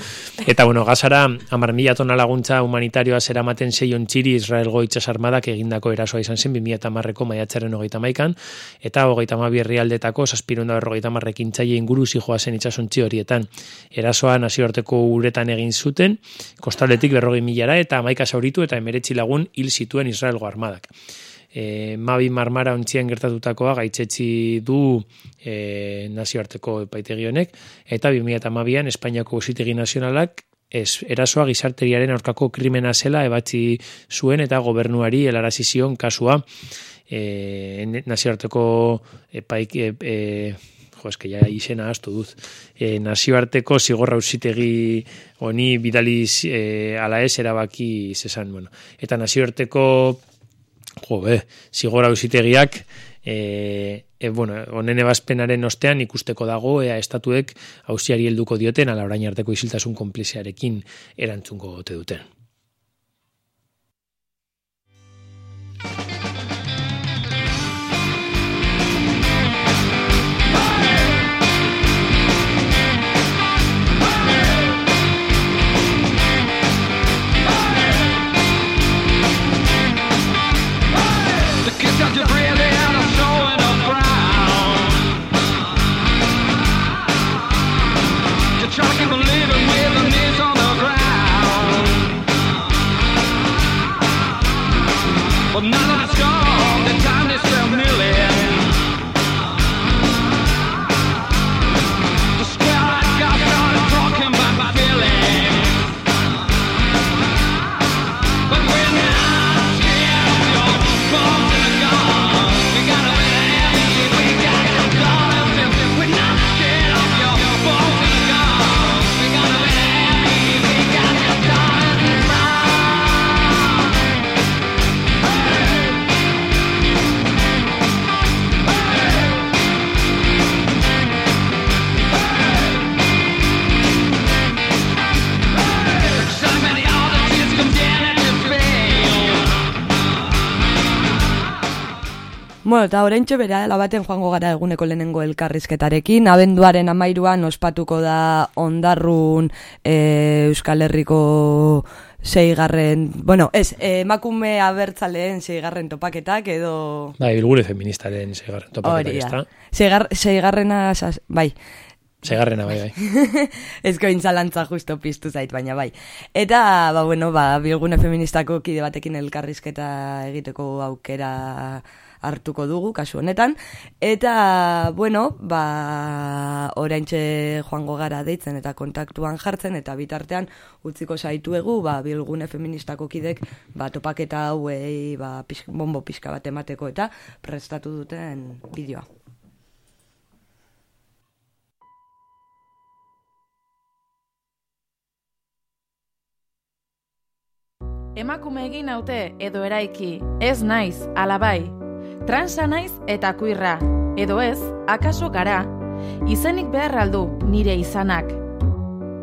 E: Eta bueno, gazara, amar mila tona laguntza humanitarioa zera maten zeion txiri Israel goitzas armadak egindako erasoa izan zen 2000 eta marreko maiatzaren hogeita maikan, eta hogeita mabi herrialdetako saspirunda berrogeita marrekin txaile inguru zijoa zen itxasontzi horietan. Erasoa nazioarteko uretan egin zuten, kostaletik berrogei milara eta maika zauritu eta emeretzi lagun hil zituen Israelgo armadak e, Mabi Marmara ontzien gertatutakoa gaitzetsi du e, nazioarteko epaitegi honek eta 2012an Espainiako Auzitegi Nazionalak ez, erasoa gizarteriaren aurkako krimena zela ebatzi zuen eta gobernuari helarazi zion kasua e, nazioarteko epaik e, e, jo, eske ja izena astu duz. E, nazioarteko zigorra ausitegi honi bidaliz e, ala ez erabaki zesan, bueno. Eta nazioarteko jo, be, zigora ausitegiak e, e, bueno, onen ebazpenaren ostean ikusteko dago ea estatuek hausiari helduko dioten ala orain arteko isiltasun konpliziarekin erantzungo ote duten.
D: Bueno, eta horreintxe bera, labaten joango gara eguneko lehenengo elkarrizketarekin, abenduaren amairuan ospatuko da ondarrun e, Euskal Herriko seigarren, bueno, ez, emakume abertzaleen seigarren topaketak edo...
E: Bai, bilgure feministaren seigarren topaketak, ez da?
D: Seigar, seigarrena, bai,
E: Segarrena, bai, bai.
D: Ezko intzalantza justo piztu zait, baina bai. Eta, ba, bueno, ba, bilgune feministako kide batekin elkarrizketa egiteko aukera hartuko dugu kasu honetan. Eta bueno ba oraintxe joango gara deitzen eta kontaktuan jartzen eta bitartean utziko saituegu ba bilgune feministako kidek ba topaketa hauei ba pix, bombo pixka bat emateko eta prestatu duten bideoa.
A: Emakume egin haute edo eraiki, ez naiz, alabai, transa naiz eta kuirra, edo ez, akaso gara, izenik behar aldu nire izanak.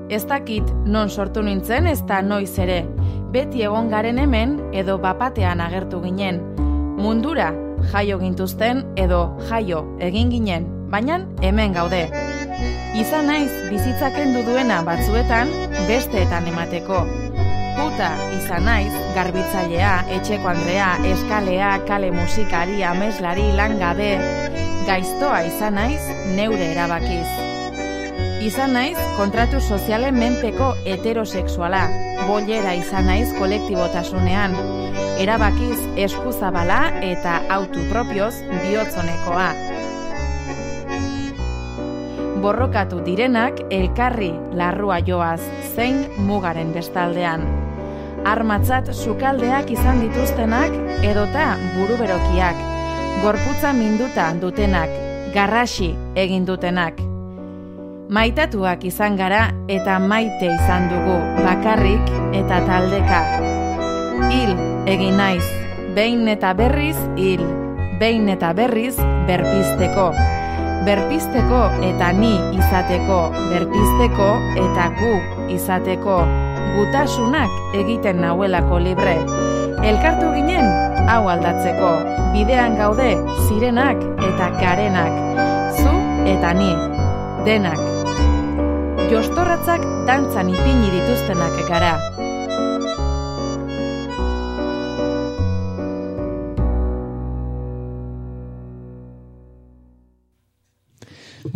A: Ez dakit non sortu nintzen ez da noiz ere, beti egon garen hemen edo bapatean agertu ginen. Mundura jaio gintuzten edo jaio egin ginen, baina hemen gaude. Izan naiz bizitzaken duena batzuetan besteetan emateko puta izan naiz, garbitzailea, etxeko andrea, eskalea, kale musikari, ameslari, langabe, gaiztoa izan naiz, neure erabakiz. Izan naiz kontratu sozialen menpeko heterosexuala, bolera izan naiz kolektibotasunean, erabakiz eskuzabala eta autopropioz bihotzonekoa. Borrokatu direnak elkarri larrua joaz, zein mugaren bestaldean. Armatzat sukaldeak izan dituztenak edota buruberokiak, gorputza minduta dutenak, garrasi egin dutenak. Maitatuak izan gara eta maite izan dugu bakarrik eta taldeka. Hil egin naiz, behin eta berriz hil, behin eta berriz berpisteko. Berpisteko eta ni izateko, berpisteko eta gu izateko. Gutasunak egiten nauelako libre. Elkartu ginen, hau aldatzeko. Bidean gaude, zirenak eta garenak. Zu eta ni, denak. Jostorratzak dantzan ipini dituztenak gara.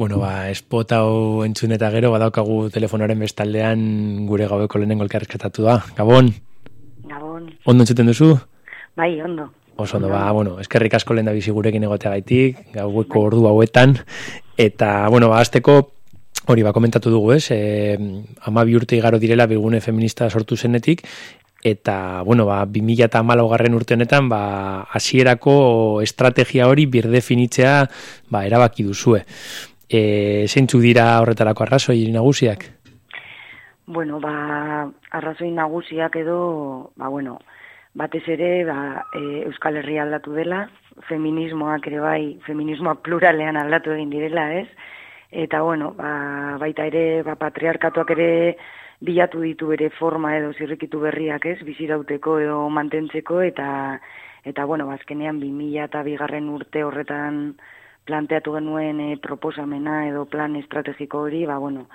E: Bueno, ba, espot hau entzun eta gero, badaukagu telefonaren bestaldean gure gaueko lehenengo elkarrezketatu da. Gabon,
B: Gabon,
E: ondo entzuten duzu?
B: bai, ondo.
E: Oso ondo, ba, bueno, eskerrik asko lehen da bizi gurekin egotea gaitik, gaueko ordu hauetan, eta, bueno, ba, azteko, hori, ba, komentatu dugu, ez, e, ama bi urte igaro direla bilgune feminista sortu zenetik, eta, bueno, ba, 2000 eta garren urte honetan, ba, hasierako estrategia hori birdefinitzea, ba, erabaki duzue. E, dira horretarako arrazoi nagusiak?
B: Bueno, ba, arrazoi nagusiak edo, ba, bueno, batez ere, ba, e, Euskal Herria aldatu dela, feminismoak ere bai, feminismoak pluralean aldatu egin direla, ez? Eta, bueno, ba, baita ere, ba, patriarkatuak ere bilatu ditu bere forma edo zirrikitu berriak, ez? Bizirauteko edo mantentzeko, eta, eta bueno, ba, azkenean 2000 eta bigarren urte horretan planteatu genuen e, proposamena edo plan estrategiko hori, ba, bueno,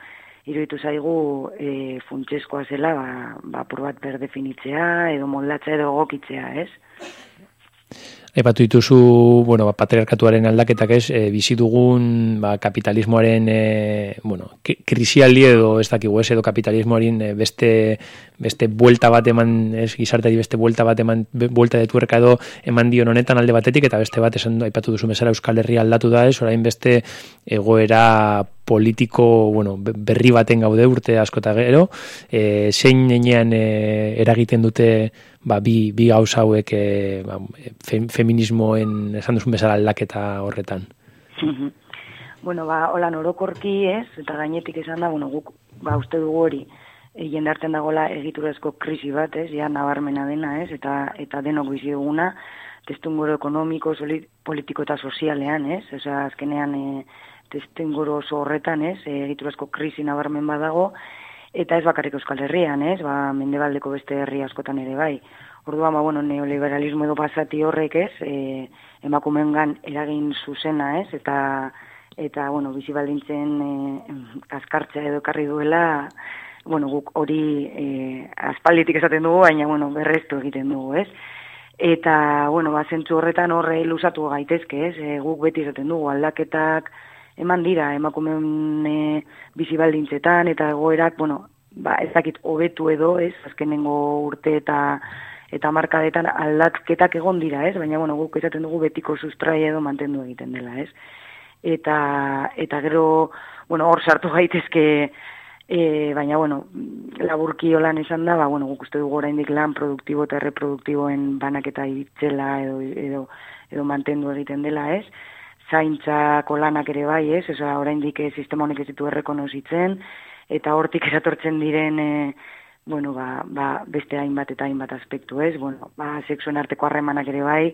B: iruditu zaigu e, funtsezkoa zela, ba, ba bat berdefinitzea edo moldatzea edo gokitzea, ez?
E: Epatu dituzu, bueno, ba, patriarkatuaren aldaketak ez, e, bizi dugun ba, kapitalismoaren e, bueno, krisialdi edo ez dakigu ez, edo kapitalismoaren e, beste, beste buelta bat eman, ez, gizarteari beste buelta bat eman, buelta de tuerka edo eman dion honetan alde batetik, eta beste bat esan aipatu duzu bezala Euskal Herria aldatu da ez, orain beste egoera politiko, bueno, be- berri baten gaude urte asko eta gero, e, zein nenean e, eragiten dute ba, bi, bi gauza hauek e, ba, fe, feminismoen esan duzun bezala aldaketa horretan.
B: bueno, ba, hola orokorki ez, eta gainetik esan da, bueno, guk, ba, uste dugu hori, e, jendartzen dagoela egiturazko krisi bat, ez, ja nabarmena dena, ez, eta, eta denok bizi duguna, testungoro ekonomiko, soli, politiko eta sozialean, ez, osea, azkenean e, testungoro oso horretan, ez, e, egiturazko krisi nabarmen badago, eta ez bakarrik Euskal Herrian, ez, ba, mendebaldeko beste herri askotan ere bai. Orduan, ba, bueno, neoliberalismo edo pasati horrek, ez, e, emakumeengan eragin zuzena, ez, eta eta bueno, bizi baldintzen e, kaskartzea edo ekarri duela, bueno, guk hori e, aspalditik esaten dugu, baina bueno, berreztu egiten dugu, ez? Eta, bueno, ba, zentzu horretan horre luzatu gaitezke, ez? E, guk beti esaten dugu aldaketak eman dira emakumeen e, bizi baldintzetan eta egoerak, bueno, ba, ez dakit hobetu edo, ez? Azkenengo urte eta eta markadetan aldatketak egon dira, ez? Baina, bueno, guk esaten dugu betiko sustrai edo mantendu egiten dela, ez? Eta, eta gero, bueno, hor sartu gaitezke, e, baina, bueno, laburki holan esan da, ba, bueno, guk uste dugu oraindik lan produktibo eta reproduktiboen banaketa itzela edo, edo, edo mantendu egiten dela, ez? Zaintzako lanak ere bai, ez? Osa, oraindik eh, sistema honek ez ditu errekonozitzen, eta hortik eratortzen diren, e, bueno, ba, ba, beste hainbat eta hainbat aspektu, ez? Bueno, ba, sexuen arteko harremanak ere bai,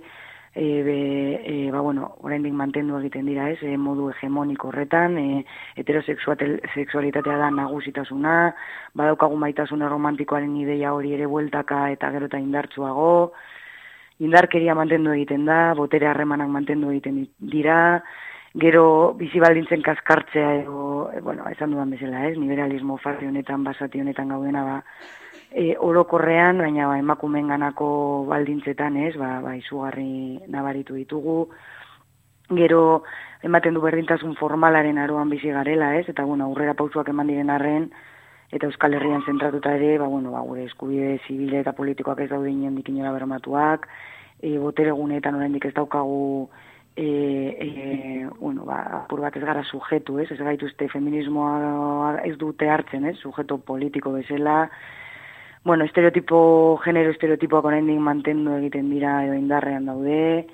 B: e, be, e, ba, bueno, oraindik mantendu egiten dira, ez? E, modu hegemoniko horretan, e, heterosexualitatea da nagusitasuna, badaukagu maitasuna romantikoaren ideia hori ere bueltaka eta gero eta indartsuago, indarkeria mantendu egiten da, botere harremanak mantendu egiten dira, gero bizi baldintzen kaskartzea edo, e, bueno, esan dudan bezala, ez, liberalismo farri honetan, basati honetan gaudena, ba, e, orokorrean, baina ba, emakumeen ganako baldintzetan, ez, ba, ba, izugarri nabaritu ditugu, gero ematen du berdintasun formalaren aroan bizi garela, ez? Eta bueno, aurrera pausuak eman diren arren eta Euskal Herrian zentratuta ere, ba bueno, ba gure eskubide zibile eta politikoak ez daude inondik inora bermatuak, e, botere guneetan oraindik ez daukagu e, e, bueno, ba, apur bat ez gara sujetu, ez? Ez gaituzte feminismoa ez dute hartzen, ez? Sujeto politiko bezala, bueno, estereotipo, genero estereotipoak oraindik mantendu egiten dira edo indarrean daude,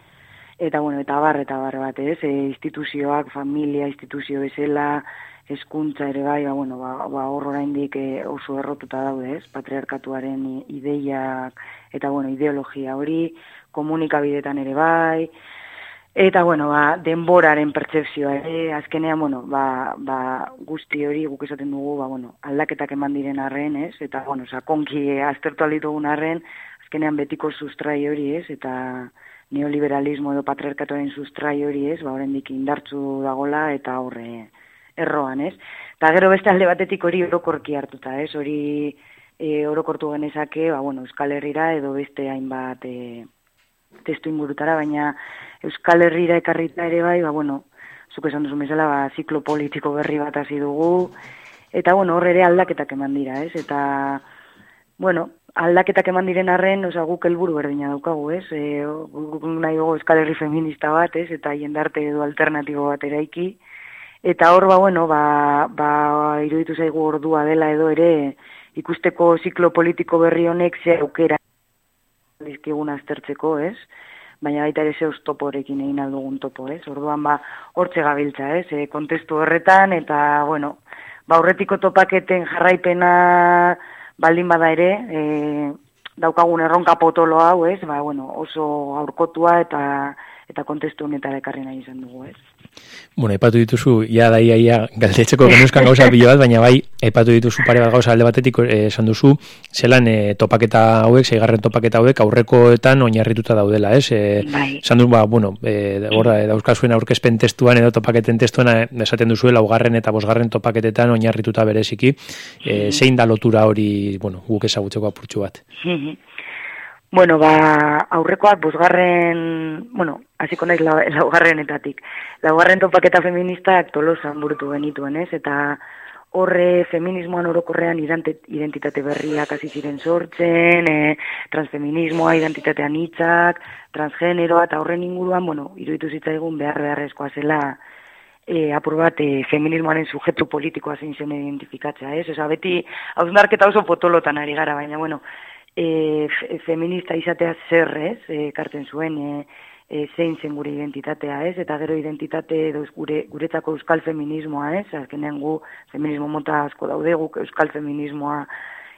B: eta bueno, eta bar, eta bar bat, ez? E, instituzioak, familia, instituzio bezala, eskuntza ere bai, ba, bueno, ba, ba hor oraindik e, oso errotuta daude, ez? Patriarkatuaren ideiak eta bueno, ideologia hori, komunikabidetan ere bai, Eta, bueno, ba, denboraren pertsepzioa, ere, azkenean, bueno, ba, ba, guzti hori guk esaten dugu, ba, bueno, aldaketak eman diren arren, ez? Eta, bueno, sakonki aztertu alditugun arren, azkenean betiko sustrai hori, ez? Eta neoliberalismo edo patriarkatuaren sustrai hori, ez? Ba, horrendik indartzu dagola eta horre erroan, ez? Eta gero beste alde batetik hori orokorki hartuta, ez? Hori e, orokortu genezake, ba, bueno, Euskal Herrira edo beste hainbat e, testu ingurutara, baina Euskal Herrira ekarrita ere bai, ba, bueno, zuk esan duzu mesela, ba, ziklo politiko berri bat hasi dugu, eta, bueno, horre ere aldaketak eman dira, ez? Eta, bueno, aldaketak eman diren arren, oza, guk helburu berdina daukagu, ez? E, guk nahi dugu Euskal Herri feminista bat, ez? Eta jendarte edo alternatibo bat eraiki. Eta hor, ba, bueno, ba, ba, iruditu zaigu ordua dela edo ere, ikusteko ziklo politiko berri honek ze aukera dizkigun aztertzeko, ez? baina baita ere zeus toporekin egin aldugun topo, ez? Orduan, ba, hortze gabiltza, ez? E, kontestu horretan, eta, bueno, ba, horretiko topaketen jarraipena baldin bada ere, e, daukagun erronka potolo hau, ez? Ba, bueno, oso aurkotua eta eta kontestu honetara ekarri nahi izan dugu, ez?
E: Bueno, epatu dituzu, ja da ia, galdetzeko genuzkan gauza bilo bat, baina bai, epatu dituzu pare bat gauza alde batetik eh, esan duzu, zelan e, topaketa hauek, zeigarren topaketa hauek, aurrekoetan oinarrituta daudela, ez? E, bai. Esan ba, bueno, e, gorda, e, dauzkazuen aurkezpen testuan edo topaketen testuan, esaten duzu, laugarren eta bosgarren topaketetan oinarrituta bereziki, e, zein da lotura hori, bueno, guk ezagutzeko apurtxu bat.
B: Bueno, ba, aurrekoak bosgarren, bueno, hasiko naiz la, laugarrenetatik. Laugarren topaketa feministak tolosan burutu genituen, ez? Eta horre feminismoan orokorrean identitate berriak hasi ziren sortzen, e, transfeminismoa identitatean hitzak, transgeneroa eta horren inguruan, bueno, iruditu zitzaigun behar beharrezkoa zela e, apur bat e, feminismoaren sujetu politikoa zein zen identifikatzea, ez? Osa, beti hausnarketa oso potolotan ari gara, baina, bueno, e, feminista izatea zer ez, e, karten zuen, e, e, zein zen gure identitatea ez, eta gero identitate edo gure, guretzako euskal feminismoa ez, azkenean gu feminismo mota asko daude guk euskal feminismoa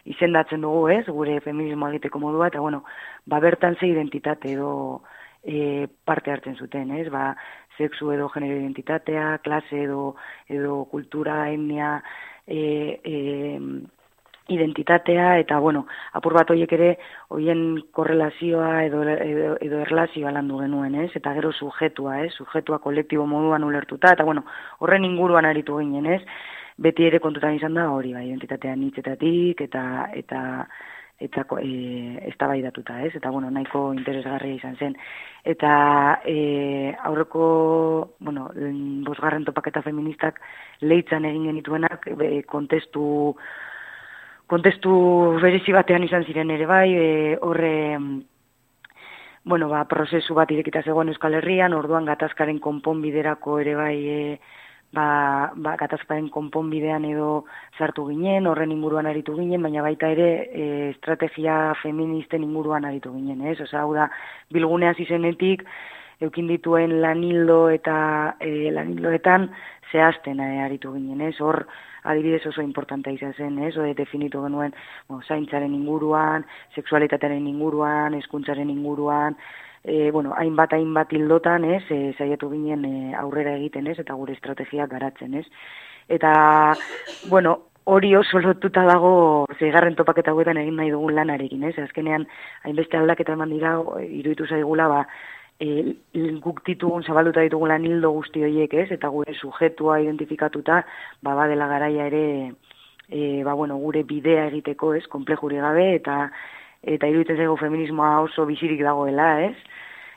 B: izendatzen dugu ez, gure feminismoa egiteko modua, eta bueno, ba bertan ze identitate edo e, parte hartzen zuten ez, ba sexu edo genero identitatea, klase edo, edo kultura, etnia, e, e, identitatea eta bueno, apur bat hoiek ere hoien korrelazioa edo edo, edo erlazioa landu genuen, ez? Eta gero sujetua, ez? Sujetua kolektibo moduan ulertuta eta bueno, horren inguruan aritu ginen, ez? Beti ere kontutan izan da hori, bai, identitatea nitzetatik eta eta eta e, eztabaidatuta, ez? Eta bueno, nahiko interesgarria izan zen. Eta e, aurreko, bueno, bosgarren topaketa feministak leitzan egin genituenak e, kontestu kontestu berezi batean izan ziren ere bai, e, horre bueno, ba, prozesu bat irekita zegoen Euskal Herrian, orduan gatazkaren konponbiderako ere bai e, ba, ba, gatazkaren konponbidean edo sartu ginen, horren inguruan aritu ginen, baina baita ere e, estrategia feministen inguruan aritu ginen, ez? Osa, hau da, bilguneaz izenetik, eukin dituen lanildo eta e, lanildoetan zehazten e, aritu ginen, ez? Hor, adibidez oso importantea izan zen, ez, ode definitu genuen, bueno, zaintzaren inguruan, sexualitatearen inguruan, eskuntzaren inguruan, e, bueno, hainbat, hainbat hildotan, ez, e, zaiatu ginen e, aurrera egiten, ez, eta gure estrategia garatzen, ez. Eta, bueno, hori oso lotuta dago zeigarren topaketa guetan egin nahi dugun lanarekin, ez, azkenean, hainbeste aldaketa eman dira, iruditu zaigula, ba, e, guk ditugun zabalduta ditugun lan hildo guzti horiek ez, eta gure sujetua identifikatuta, ba, badela garaia ere, e, ba, bueno, gure bidea egiteko ez, komplejuri gabe, eta eta iruditzen zego feminismoa oso bizirik dagoela ez,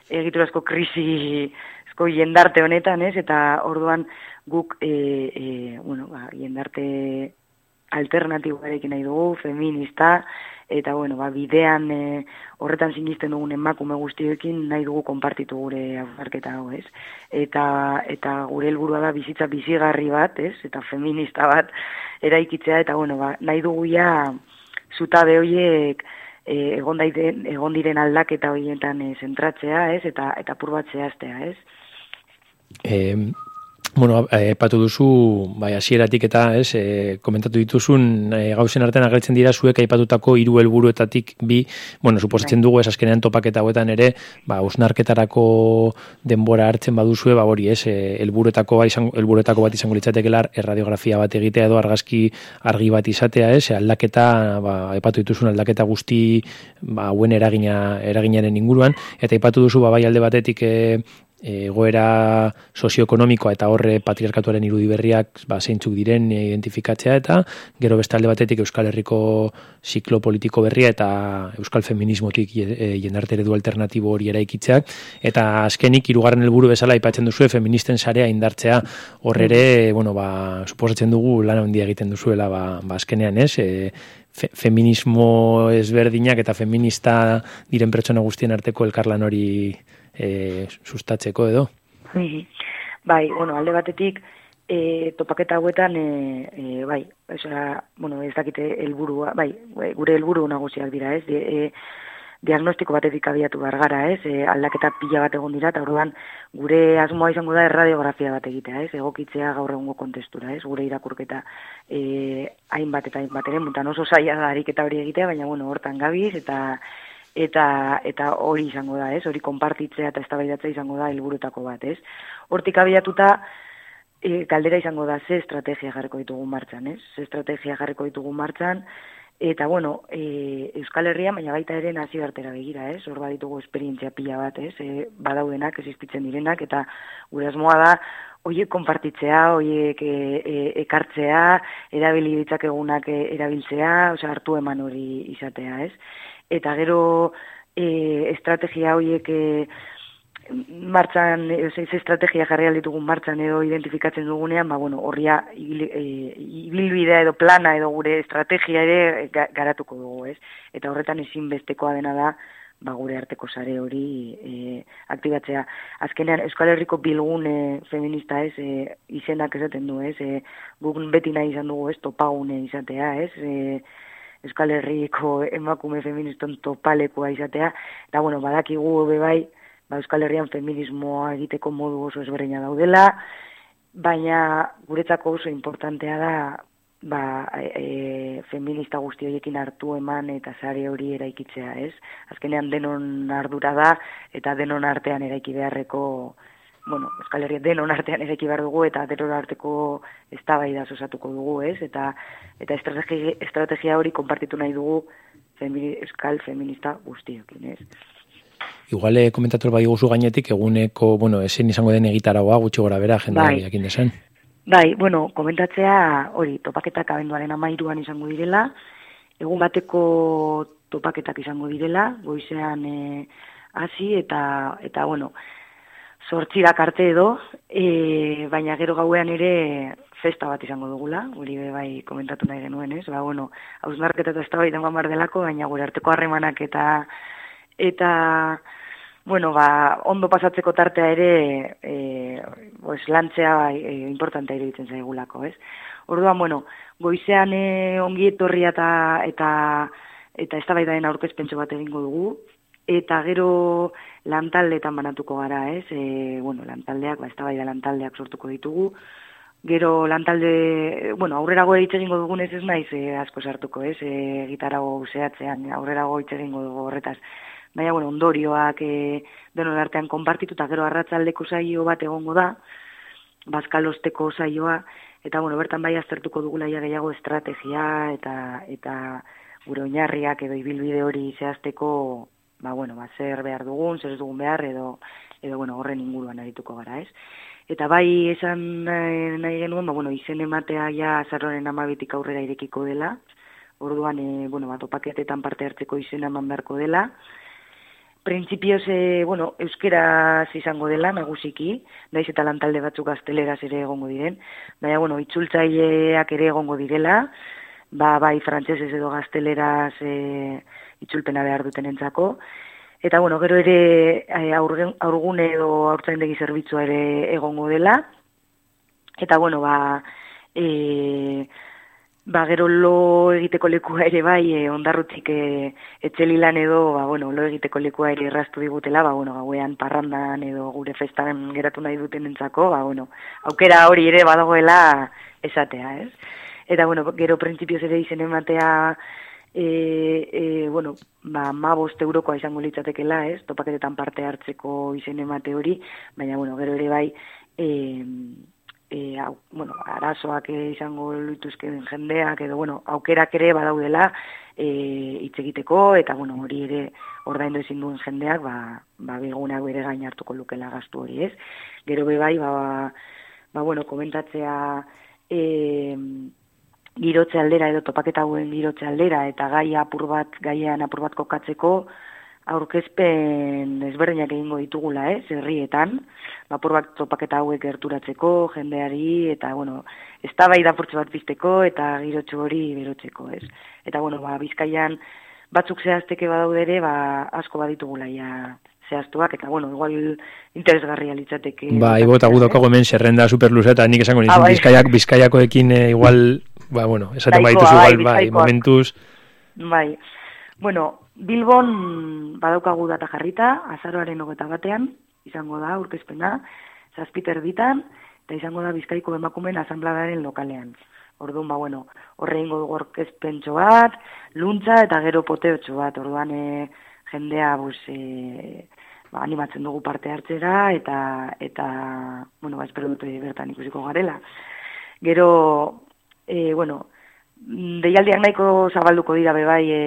B: egiturazko krisi asko jendarte honetan, ez? Eta orduan guk e, e, bueno, ba, jendarte alternatiboarekin nahi dugu, feminista, eta bueno, ba, bidean e, horretan sinisten dugun emakume guztiekin nahi dugu konpartitu gure hausnarketa hau, ez? Eta, eta gure helburua da bizitza bizigarri bat, ez? Eta feminista bat eraikitzea, eta bueno, ba, nahi dugu ja zutabe horiek e, egon, daiten, egon diren aldaketa horietan e, zentratzea, ez? Eta, eta purbatzea aztea, ez?
E: Eh, Bueno, epatu duzu, bai, hasieratik eta, ez, e, komentatu dituzun, e, gauzen artean agertzen dira zuek aipatutako hiru helburuetatik bi, bueno, suposatzen bai. dugu ez azkenean topaketa hauetan ere, ba, usnarketarako denbora hartzen baduzue, ba, hori, ez, helburuetako ba, izango, helburuetako bat izango litzatekelar, erradiografia bat egitea edo argazki argi bat izatea, ez, aldaketa, ba, epatu dituzun aldaketa guzti, ba, hauen eragina, eraginaren inguruan, eta ipatu duzu, ba, bai alde batetik, e, egoera sozioekonomikoa eta horre patriarkatuaren irudi berriak ba, zeintzuk diren identifikatzea eta gero bestalde batetik Euskal Herriko ziklo politiko berria eta Euskal Feminismotik e, jendarte eredu alternatibo hori eraikitzeak. Eta azkenik hirugarren helburu bezala aipatzen duzu feministen sarea indartzea. Horre ere, bueno, ba, suposatzen dugu lan handia egiten duzuela ba, ba azkenean ez, e, feminismo ezberdinak eta feminista diren pertsona guztien arteko elkarlan hori e, sustatzeko edo.
B: Bai, bueno, alde batetik, e, topaketa hauetan, e, e, bai, osea, bueno, ez dakite helburua, bai, gure helburu nagusiak dira, ez, e, diagnostiko batetik abiatu behar gara, ez, e, aldaketa pila bat egon dira, eta orduan gure asmoa izango da erradiografia bat egitea, ez, egokitzea gaur egungo kontestura, ez, gure irakurketa e, hainbat eta hainbat ere, mutan oso zaila da ariketa hori egitea, baina, bueno, hortan gabiz, eta eta eta hori izango da, ez? Hori konpartitzea eta eztabaidatzea izango da helburutako bat, ez? Hortik abiatuta e, galdera izango da ze estrategia jarriko ditugu martxan, ez? Ze estrategia jarriko ditugu martxan eta bueno, e, Euskal Herria baina baita ere nazioartera begira, ez? Hor baditugu esperientzia pila bat, ez? E, badaudenak existitzen direnak eta gure asmoa da Oiek konpartitzea, oiek e, e, ekartzea, erabili ditzakegunak e, erabiltzea, osea hartu eman hori izatea, ez? Eta gero e, estrategia horiek e, martxan, ez estrategia jarri alditugun martxan edo identifikatzen dugunean, ba, bueno, horria e, ibilbidea edo plana edo gure estrategia ere garatuko dugu, ez? Eta horretan ezin bestekoa dena da, ba, gure arteko sare hori e, aktibatzea. Azkenean, Euskal Herriko bilgune feminista ez, e, izenak esaten du, ez? E, guk beti nahi izan dugu, ez? Topagune izatea, ez? E, Euskal Herriko emakume feministon topalekoa izatea, eta bueno, badakigu be bai, ba, Euskal Herrian feminismoa egiteko modu oso ezberdina daudela, baina guretzako oso importantea da ba, e, e, feminista guzti horiekin hartu eman eta sare hori eraikitzea, ez? Azkenean denon ardura da eta denon artean eraiki beharreko bueno, Euskal Herria denon artean ereki behar dugu eta denon arteko eztabaida osatuko dugu, ez? Eta eta estrategia, estrategia hori konpartitu nahi dugu femini, Euskal feminista guztiokin, ez?
E: Igual eh, komentatu bai guzu gainetik eguneko, bueno, esen izango den egitaragoa gutxi gora bera jendea bai. jakin desan.
B: Bai, bueno, komentatzea hori topaketak abenduaren amairuan izango direla, egun bateko topaketak izango direla, goizean eh, hasi eta eta bueno, sortzirak arte edo, e, baina gero gauean ere festa bat izango dugula, hori bai komentatu nahi genuen, ez? Ba, bueno, hausnarketa eta ez da bai delako, baina gure arteko harremanak eta, eta, bueno, ba, ondo pasatzeko tartea ere, e, pues, lantzea e, importantea ere ditzen zaigulako, ez? Orduan, bueno, goizean e, ongi etorria eta, eta, eta ez da bai aurkezpentso bat egingo dugu, eta gero lantaldeetan banatuko gara, ez? E, bueno, lantaldeak, ba, ez da lantaldeak sortuko ditugu. Gero lantalde, bueno, aurrerago hitz egingo dugunez ez naiz e, asko sartuko, ez? E, gitarago zehatzean, aurrerago hitz egingo dugu horretaz. Baina, bueno, ondorioak e, denon artean konpartitu, eta gero arratzaldeko saio bat egongo da, bazkalosteko saioa, eta, bueno, bertan bai aztertuko dugula gehiago estrategia, eta, eta gure oinarriak edo ibilbide hori zehazteko ba, bueno, ba, zer behar dugun, zer ez dugun behar, edo, edo bueno, horren inguruan arituko gara, ez? Eta bai esan nahi genuen, ba, bueno, izen ematea ja zarroren amabitik aurrera irekiko dela, orduan, e, bueno, bat opaketetan parte hartzeko izena eman beharko dela, printzipioz, e, bueno, euskeraz izango dela, nagusiki, naiz eta lantalde batzuk gazteleraz ere egongo diren, baina, bueno, itzultzaileak ere egongo direla, ba, bai frantsesez edo gazteleraz e, itzulpena behar duten entzako, eta, bueno, gero ere e, aurgune edo aurtzaindegi zerbitzua ere egongo dela, eta, bueno, ba, e, ba, gero lo egiteko lekua ere bai, e, ondarrutik e, etxelilan edo, ba, bueno, lo egiteko lekua ere erraztu digutela, ba, bueno, gauean parrandan edo gure festan geratu nahi duten entzako, ba, bueno, aukera hori ere badagoela esatea, ez? Eta, bueno, gero printzipioz ere izen ematea, e, e, bueno, ba, ma bost eurokoa izango litzatekela, ez? Topaketetan parte hartzeko izen emate hori, baina, bueno, gero ere bai, e, e, au, bueno, arazoak izango lituzken jendeak edo bueno, aukerak ere badaudela e, hitz egiteko eta bueno, hori ere ordaindu ezin duen jendeak ba ba begunak bere gain hartuko lukela gastu hori, ez? Gero be bai ba, ba bueno, komentatzea e, girotze aldera edo topaketa hauen girotze aldera eta gaia apur bat gaian apur bat kokatzeko aurkezpen ezberdinak egingo ditugula, eh, herrietan, bapur bat topaketa hauek gerturatzeko, jendeari, eta, bueno, ez da bai dapurtze bat bizteko, eta girotxo hori berotzeko, ez. Eta, bueno, ba, bizkaian batzuk zehazteke badaudere, ba, asko baditugula ja zehaztuak, eta, bueno, igual interesgarria litzateke.
E: Ba, ibo, eta gudoko gomen zerrenda superluza, eta nik esango nizun, ah, bai. bizkaiak, bizkaiakoekin eh, igual, ba, bueno, esaten baituz igual, bai, momentuz.
B: Bai, bueno, Bilbon badaukagu data jarrita, azaroaren hogeta batean, izango da, urkezpena, zazpiter ditan, eta izango da bizkaiko emakumen asanbladaren lokalean. Orduan, ba, bueno, horre ingo dugu orkezpentso bat, luntza eta gero poteotxo bat, orduan e, jendea bus, e, ba, animatzen dugu parte hartzera, eta, eta bueno, ba, espero dute bertan ikusiko garela. Gero, e, bueno, deialdiak nahiko zabalduko dira bebai, e,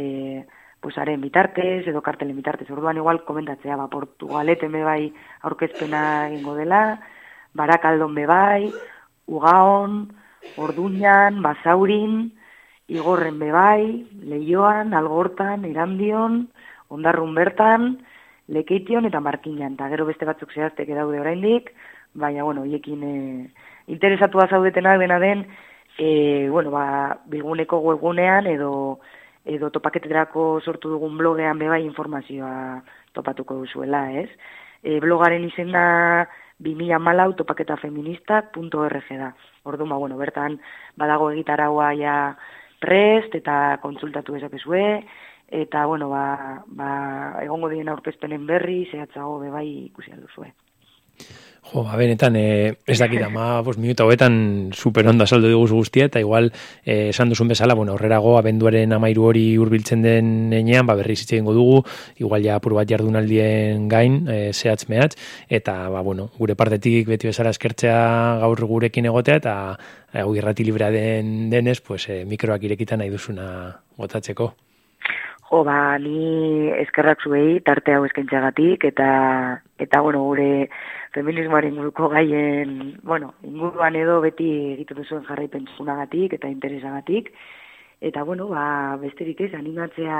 B: e, pues haren bitartez, edo kartelen bitartez. Orduan igual komentatzea, ba, Portugaleten bai aurkezpena egingo dela, Barakaldon bai, Ugaon, Orduñan, Basaurin, Igorren bai, Leioan, Algortan, Irandion, Ondarrun bertan, Lekeition eta Markinan. Ta gero beste batzuk zehaztek daude oraindik, baina, bueno, hiekin e, interesatu zaudetenak dena den, e, bueno, ba, bilguneko webgunean edo edo topaketerako sortu dugun blogean bebai informazioa topatuko duzuela, ez? E, blogaren izena 2000 malau topaketafeministak.org da. Ordu, ma, bueno, bertan badago egitaragoa ja prest eta konsultatu ezakezue, eta, bueno, ba, ba, egongo dien aurkezpenen berri, zehatzago bebai ikusi alduzue.
E: Jo, ba, benetan, e, ez dakit, ama, pues, minuta hoetan super onda saldo dugu guztia, eta igual, e, esan duzun bezala, bueno, horrerago, abenduaren amairu hori hurbiltzen den enean, ba, berri zitzen dugu, igual ja apur bat jardunaldien gain, e, zehatz mehatz, eta, ba, bueno, gure partetik beti bezala eskertzea gaur gurekin egotea, eta e, irrati libra den denez, pues, e, mikroak irekitan nahi duzuna gotatzeko.
B: Jo, ba, ni eskerrak zuei, tarte hau eskaintxagatik, eta, eta, bueno, gure, feminismoaren inguruko gaien, bueno, inguruan edo beti egiten duzuen jarraipen zunagatik eta interesagatik. Eta, bueno, ba, besterik ez, animatzea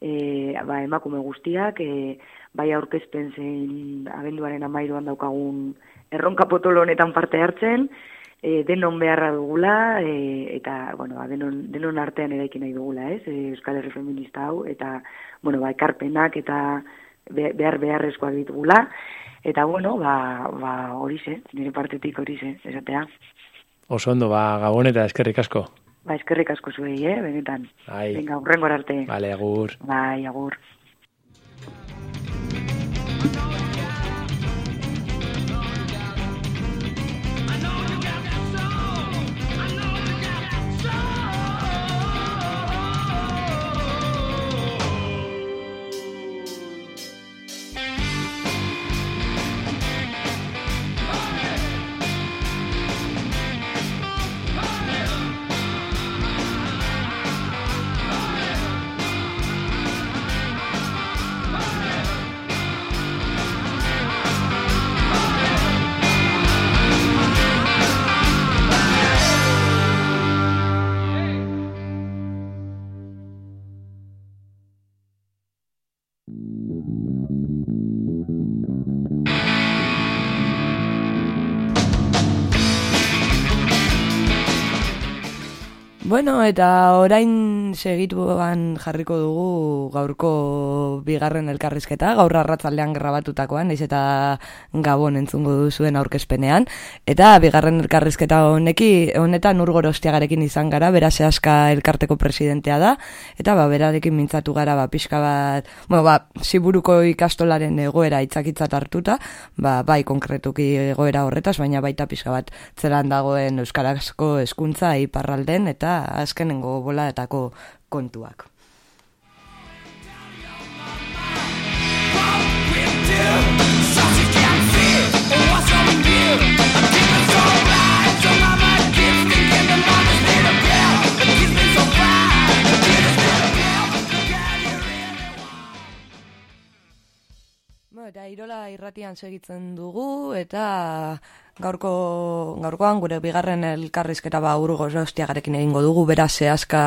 B: e, ba, emakume guztiak, e, bai aurkezpen zein abenduaren amairuan daukagun erronka potolo honetan parte hartzen, e, denon beharra dugula, e, eta, bueno, ba, denon, denon artean eraiki nahi dugula, ez, e, Euskal Herri Feminista hau, eta, bueno, ba, ekarpenak eta behar beharrezkoak ditugula, Eta bueno, ba, ba hori ze, nire partetik hori ze, esatea.
E: Oso ondo, ba, gabon eta eskerrik asko.
B: Ba, eskerrik asko zuei, eh, benetan.
E: Bai.
B: Venga, urrengo arte.
E: Vale, agur.
B: Bai, agur.
D: Bueno, eta orain segituan jarriko dugu gaurko bigarren elkarrizketa, gaur arratzaldean grabatutakoan, naiz eta gabon entzungo duzuen aurkezpenean. Eta bigarren elkarrizketa honeki, honetan urgorostiagarekin izan gara, bera zehaska elkarteko presidentea da, eta ba, berarekin mintzatu gara, ba, pixka bat, bueno, ba, ziburuko ikastolaren egoera itzakitzat hartuta, ba, bai konkretuki egoera horretaz, baina baita pixka bat zelan dagoen Euskarazko hezkuntza iparralden, eta azkenengo bolaetako kontuak. Eta Irola irratian segitzen dugu eta gaurko gaurkoan gure bigarren elkarrizketa ba Urgoz Ostiagarekin egingo dugu. Bera Seaska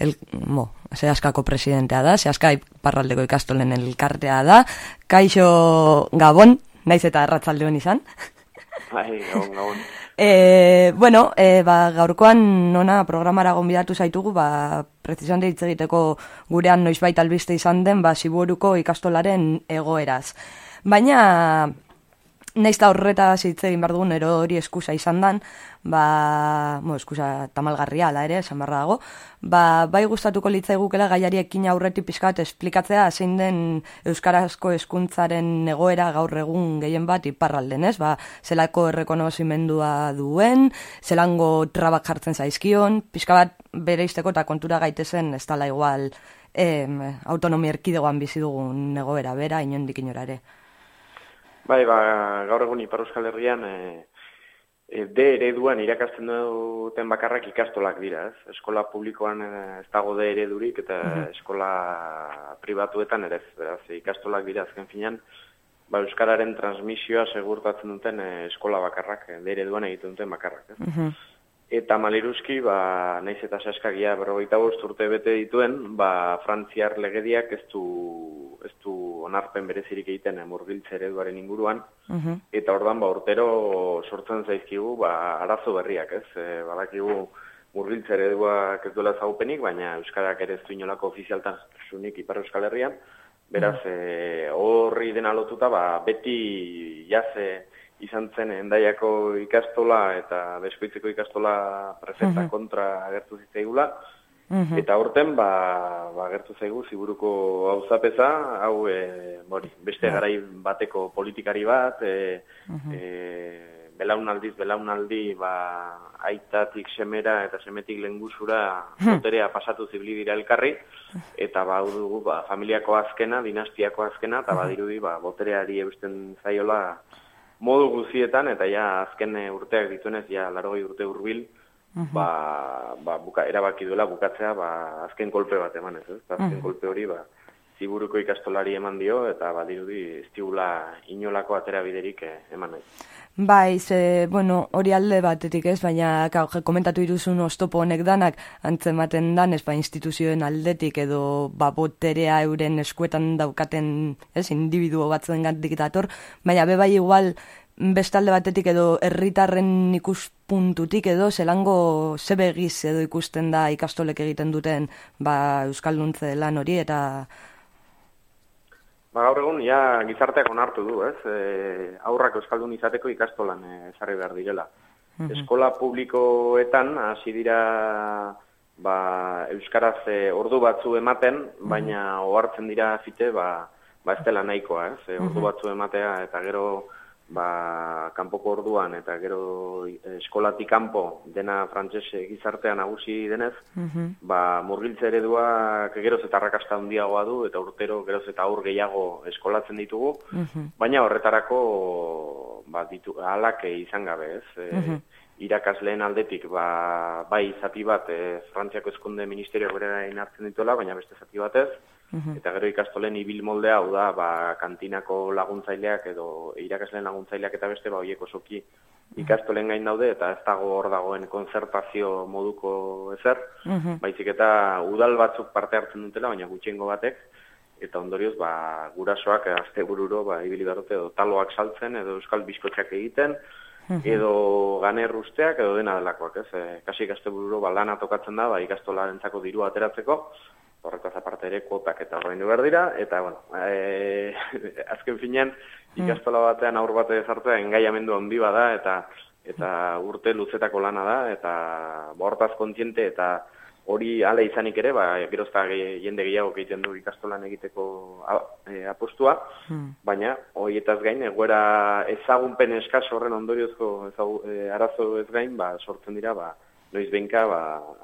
D: el mo Seaskako presidentea da. Seaska Iparraldeko ikastolen elkartea da. Kaixo Gabon naiz eta arratzalde hon izan.
F: Bai gabon gabon
D: E, bueno, e, ba, gaurkoan nona programara gonbidatu zaitugu, ba, prezizante hitz egiteko gurean noizbait albiste izan den, ba, siburuko ikastolaren egoeraz. Baina, naiz da horreta hitz egin behar dugun, ero hori eskusa izan dan, ba, mo, eskusa tamalgarria, ala ere, esan barra dago, ba, bai gustatuko litzai gukela gaiari ekin aurretik pixkat esplikatzea zein den Euskarazko hezkuntzaren egoera gaur egun gehien bat iparralden, ez? Ba, zelako errekonozimendua duen, zelango trabak jartzen zaizkion, pixka bat bere izteko eta kontura gaitezen ez dala igual em, autonomia erkidegoan bizi dugun egoera, bera, inondik inorare.
F: Bai, ba, gaur egun Ipar Euskal Herrian, e, e, D ereduan irakasten duten bakarrak ikastolak dira, ez? Eskola publikoan e, ez dago D eredurik eta eskola pribatuetan ere beraz, ikastolak dira azken finan, ba, Euskararen transmisioa segurtatzen duten e, eskola bakarrak, e, D ereduan egiten duten bakarrak, ez? Eta maliruzki, ba, naiz eta saskagia berrogeita bost urte bete dituen, ba, frantziar legediak ez du, ez du onarpen berezirik egiten murgiltze ereduaren inguruan, eta ordan ba, urtero sortzen zaizkigu, ba, arazo berriak, ez? E, badakigu murgiltze ereduak ez duela zaupenik, baina Euskarak ere ez du inolako ofizialtasunik Ipar Euskal Herrian, beraz, e, horri dena lotuta, ba, beti jaze, izan zen endaiako ikastola eta beskoitzeko ikastola prefeta
D: Mhm.
F: kontra agertu zitzaigula.
D: Mhm.
F: Eta horten, ba, ba agertu zaigu, ziburuko auzapeza, hau, e, bori, beste garai bateko politikari bat, e, e, belaunaldiz, belaunaldi, ba, aitatik semera eta semetik lengusura boterea pasatu zibili dira elkarri, eta ba, dugu, ba, familiako azkena, dinastiako azkena, eta badirudi, ba, botereari eusten zaiola modu guzietan, eta ja azken eh, urteak dituenez, ja larogei urte hurbil, ba, ba, buka, erabaki duela bukatzea, ba, azken kolpe bat eman ez? Eta azken kolpe hori, ba, ziburuko ikastolari eman dio, eta badirudi ez digula inolako atera biderik eh, eman ez.
D: Bai, ze, bueno, hori alde batetik ez, baina ka, komentatu iruzun oztopo honek danak antzematen dan, ez, ba, instituzioen aldetik edo ba, boterea euren eskuetan daukaten, ez, individuo batzuen gantik dator, baina be bai igual bestalde batetik edo herritarren ikuspuntutik edo zelango zebegiz edo ikusten da ikastolek egiten duten ba, Euskalduntze lan hori eta
F: Ba, gaur egun, ja, gizarteak onartu du, ez? E, aurrak euskaldun izateko ikastolan e, sarri behar direla. Eskola publikoetan hasi dira ba, euskaraz e, ordu batzu ematen, baina ohartzen dira fite, ba, ba ez dela nahikoa, ez? E, ordu batzu ematea eta gero ba, kanpoko orduan eta gero e, eskolatik kanpo dena frantses gizartean nagusi denez, ba, murgiltze ereduak geroz eta arrakasta handiagoa du eta urtero geroz eta aur gehiago eskolatzen ditugu, baina horretarako ba, ditu, alak izan gabe, ez? E, irakasleen aldetik, ba, bai zati bat e, Frantziako eskunde ministerio bere hartzen dituela, baina beste zati batez, eta gero ikastolen ibil moldea, hau da, ba, kantinako laguntzaileak edo irakasleen laguntzaileak eta beste, ba, hoiek osoki ikastolen gain daude, eta ez dago hor dagoen konzertazio moduko ezer, baizik eta udal batzuk parte hartzen dutela, baina gutxiengo batek, eta ondorioz, ba, gurasoak azte bururo, ba, ibili behar dute, edo taloak saltzen, edo euskal bizkotxak egiten, edo ganer usteak edo dena delakoak, ez? E, kasi ikaste bururo ba, lana tokatzen da, ba, ikastola entzako diru ateratzeko, horretaz aparte ere kuotak eta horrein behar dira, eta, bueno, e, azken finean, ikastola batean aur bate ezartzea engaiamendu handi bada, eta eta urte luzetako lana da, eta bortaz kontziente, eta hori ale izanik ere, ba, gerozta jende gehiago egiten du ikastolan egiteko e, apostua, hmm. baina horietaz gain, egoera ezagunpen eskaz horren ondoriozko ezagu, e, arazo ez gain, ba, sortzen dira, ba, noiz behinka, ba,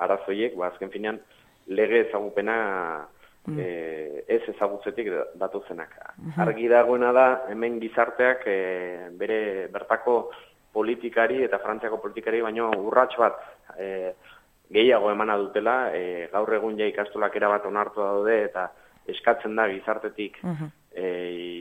F: arazoiek, ba, azken finean, lege ezagupena hmm. e, ez ezagutzetik datozenak. Hmm. Argi dagoena da, hemen gizarteak e, bere bertako politikari eta frantziako politikari, baino urrats bat, e, gehiago emana dutela, e, gaur egun ja ikastolak erabat onartu daude eta eskatzen da gizartetik e,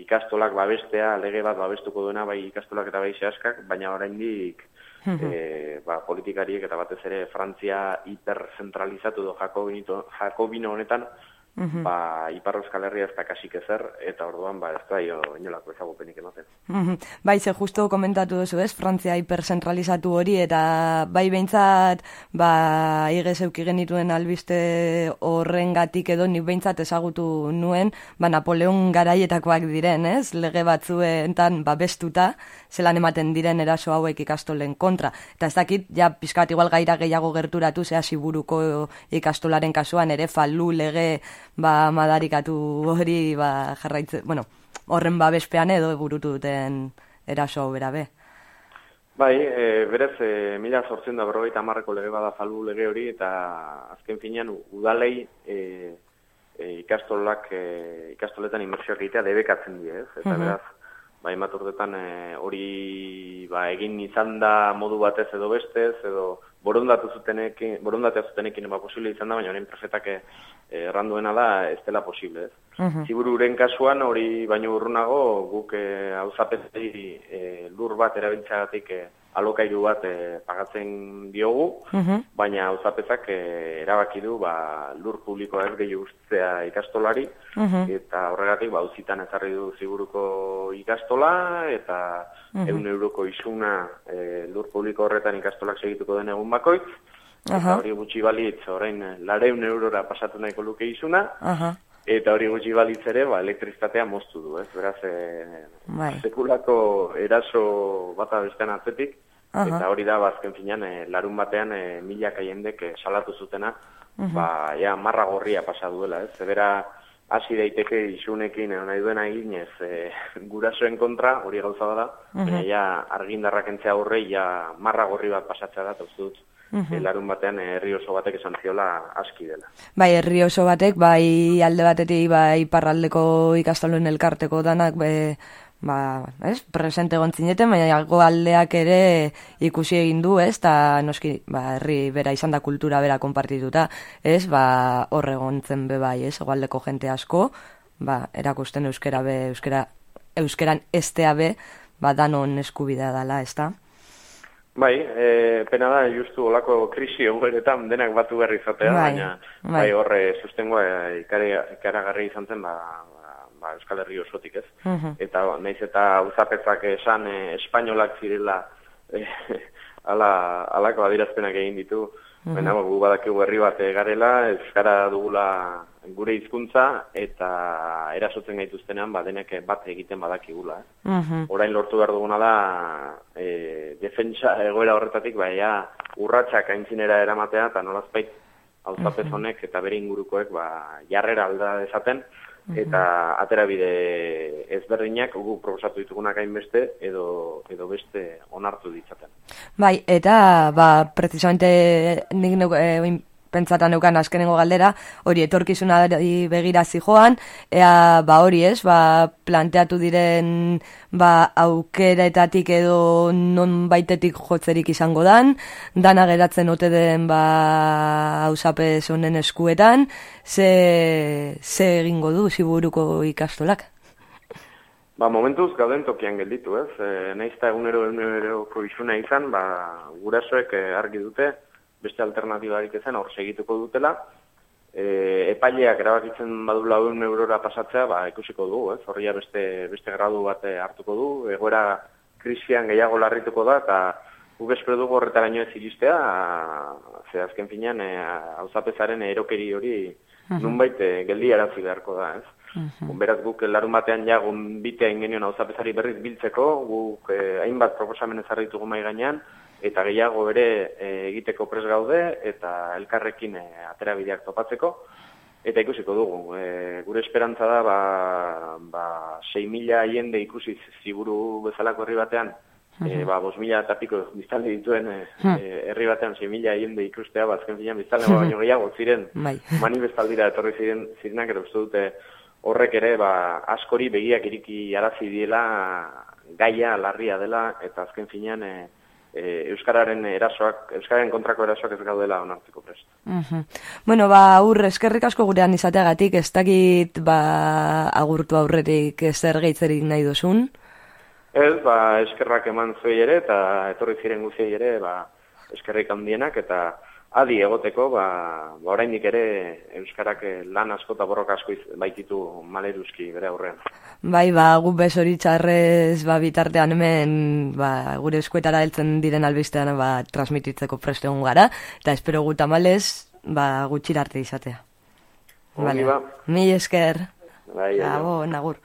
F: ikastolak babestea, lege bat babestuko duena bai ikastolak eta bai sehaskak, baina oraindik e, ba, politikariek eta batez ere Frantzia hiperzentralizatu do Jakobino, Jakobino honetan, -hmm. ba, Ipar Euskal Herria ez da kasik ezer, eta orduan, ba, ez da, jo, inolako ezagupenik ematen.
D: Mm Bai, ze justo komentatu duzu ez, Frantzia hiperzentralizatu hori, eta bai behintzat, ba, igez eukigen genituen albiste horren gatik edo, nik behintzat ezagutu nuen, ba, Napoleon garaietakoak diren, ez, lege batzuentan, ba, bestuta, zelan ematen diren eraso hauek ikastolen kontra. Eta ez dakit, ja, pizkat igual gaira gehiago gerturatu, zea siburuko ikastolaren kasuan, ere, falu lege ba, madarikatu hori ba, jarraitze, bueno, horren babespean edo burutu duten eraso bera be.
F: Bai, e, berez, e, mila sortzen da berrogeita marreko lege bada falu lege hori, eta azken finean udalei e, e, ikastolak, e, ikastoletan inmersioak egitea debekatzen die, ez? Eta beraz, bai, maturdetan e, hori ba, egin izan da modu batez edo bestez, edo borondatu zutenekin, borondatea zutenekin ba, posible izan da, baina horien prefetak eh, erranduena da ez dela posible, ez? Uh Zibururen kasuan hori baino urrunago guk hau e, e, lur bat erabiltzagatik e, alokairu bat e, pagatzen diogu, baina hau e, erabaki du ba, lur publikoa ez gehi ustea ikastolari, eta horregatik ba, uzitan ezarri du ziburuko ikastola, eta uh eun euroko izuna e, lur publiko horretan ikastolak segituko den egun bakoitz, eta hori gutxi balitz, orain, lareun eurora pasatu nahiko luke izuna, eta hori gutxi balitz ere, ba, elektrizitatea moztu du, ez? Beraz, e, bai. sekulako eraso bata bestean atzetik, eta hori da, bazken ba, finean, e, larun batean, e, milak aiendek e, salatu zutena, ba, ja, marra gorria pasa duela, ez? Zebera, hasi daiteke isunekin nahi duena eginez e, gurasoen kontra, hori gauza da, uh -huh. ja argindarrak entzea horre, ja marra gorri bat pasatzea da, eta dut, uh larun batean eh, herri oso batek esan ziola aski dela.
D: Bai, herri oso batek, bai alde batetik, bai parraldeko ikastaloen elkarteko danak, be, ba, ez, presente gontzineten, baina aldeak ere ikusi egin du, ez, eta noski, ba, herri bera izan da kultura bera konpartituta, ez, ba, horre gontzen be bai, ez, goaldeko jente asko, ba, erakusten euskera be, euskera, euskeran estea be, ba, danon eskubidea dela, ez da?
F: Bai, e, pena da, justu olako krisi egueretan denak batu berri izatea, bai, baina bai. bai horre sustengoa e, ikaragarri izan zen, ba, ba, Euskal Herri osotik ez. Uh Eta naiz eta uzapetzak esan e, espainolak zirela e, ala, alako adirazpenak egin ditu. Uh -huh. gu badakigu herri bat garela, Euskara dugula gure hizkuntza eta erasotzen gaituztenean ba, denek bat egiten badakigula. Eh? Uh Orain lortu behar duguna da e, defentsa egoera horretatik ba, ja, urratxak aintzinera eramatea eta nolazpait hau honek eta bere ingurukoek ba, jarrera alda dezaten, eta atera bide ezberdinak gu proposatu ditugunak hainbeste edo edo beste onartu ditzaten.
D: Bai, eta ba precisamente nik eh, pentsatan neukan azkenengo galdera, hori etorkizuna begira joan, ea ba hori ez, ba planteatu diren ba aukeretatik edo non baitetik jotzerik izango dan, dana geratzen ote den ba hausapez honen eskuetan, ze, ze egingo du ziburuko ikastolak?
F: Ba, momentuz gauden tokian gelditu, ez? E, Naiz eta egunero egunero izuna izan, ba, gurasoek eh, argi dute, beste alternatibarik ezen hor segituko dutela. E, epaileak erabakitzen badu lauen eurora pasatzea, ba, ikusiko du, ez? Horria beste, beste gradu bat hartuko du, egoera krisian gehiago larrituko da, eta guk espero dugu horretaraino ez iristea, ze azken finean, hauzapezaren erokeri hori nunbait geldi arazi beharko da, ez? Uh Beraz guk larun batean ja bitea ingenion hauzapezari berriz biltzeko, guk eh, hainbat proposamen ezarritu mai gainean, eta gehiago ere eh, egiteko pres gaude, eta elkarrekin eh, atera bideak topatzeko, eta ikusiko dugu. E, gure esperantza da, ba, ba 6.000 jende ikusi ziburu bezalako herri batean, e, ba, 5.000 eta piko biztalde dituen e, herri batean 6.000 jende ikustea, ba, azken finean biztalde baino gehiago ziren, bai. mani bestaldira etorri ziren, zirenak, eta uste dute, horrek ere ba, askori begiak iriki arazi diela gaia larria dela eta azken finean e, e, euskararen erasoak euskararen kontrako erasoak ez gaudela onartzeko prest.
G: Uh Bueno, ba aur eskerrik asko gurean izateagatik ez dakit ba agurtu aurretik zer geitzerik nahi duzun.
F: Ez, ba eskerrak eman zuei ere eta etorri ziren guziei ere ba eskerrik handienak eta adi egoteko, ba, ba oraindik ere euskarak lan asko eta borroka asko baititu maleruzki bere aurrean.
G: Bai, ba, gu txarrez ba, bitartean hemen ba, gure eskuetara heltzen diren albistean ba, transmititzeko preste gara, eta espero gu tamalez ba, gutxirarte izatea.
F: Ongi ba.
G: Mi esker.
F: Bai,
G: nagur.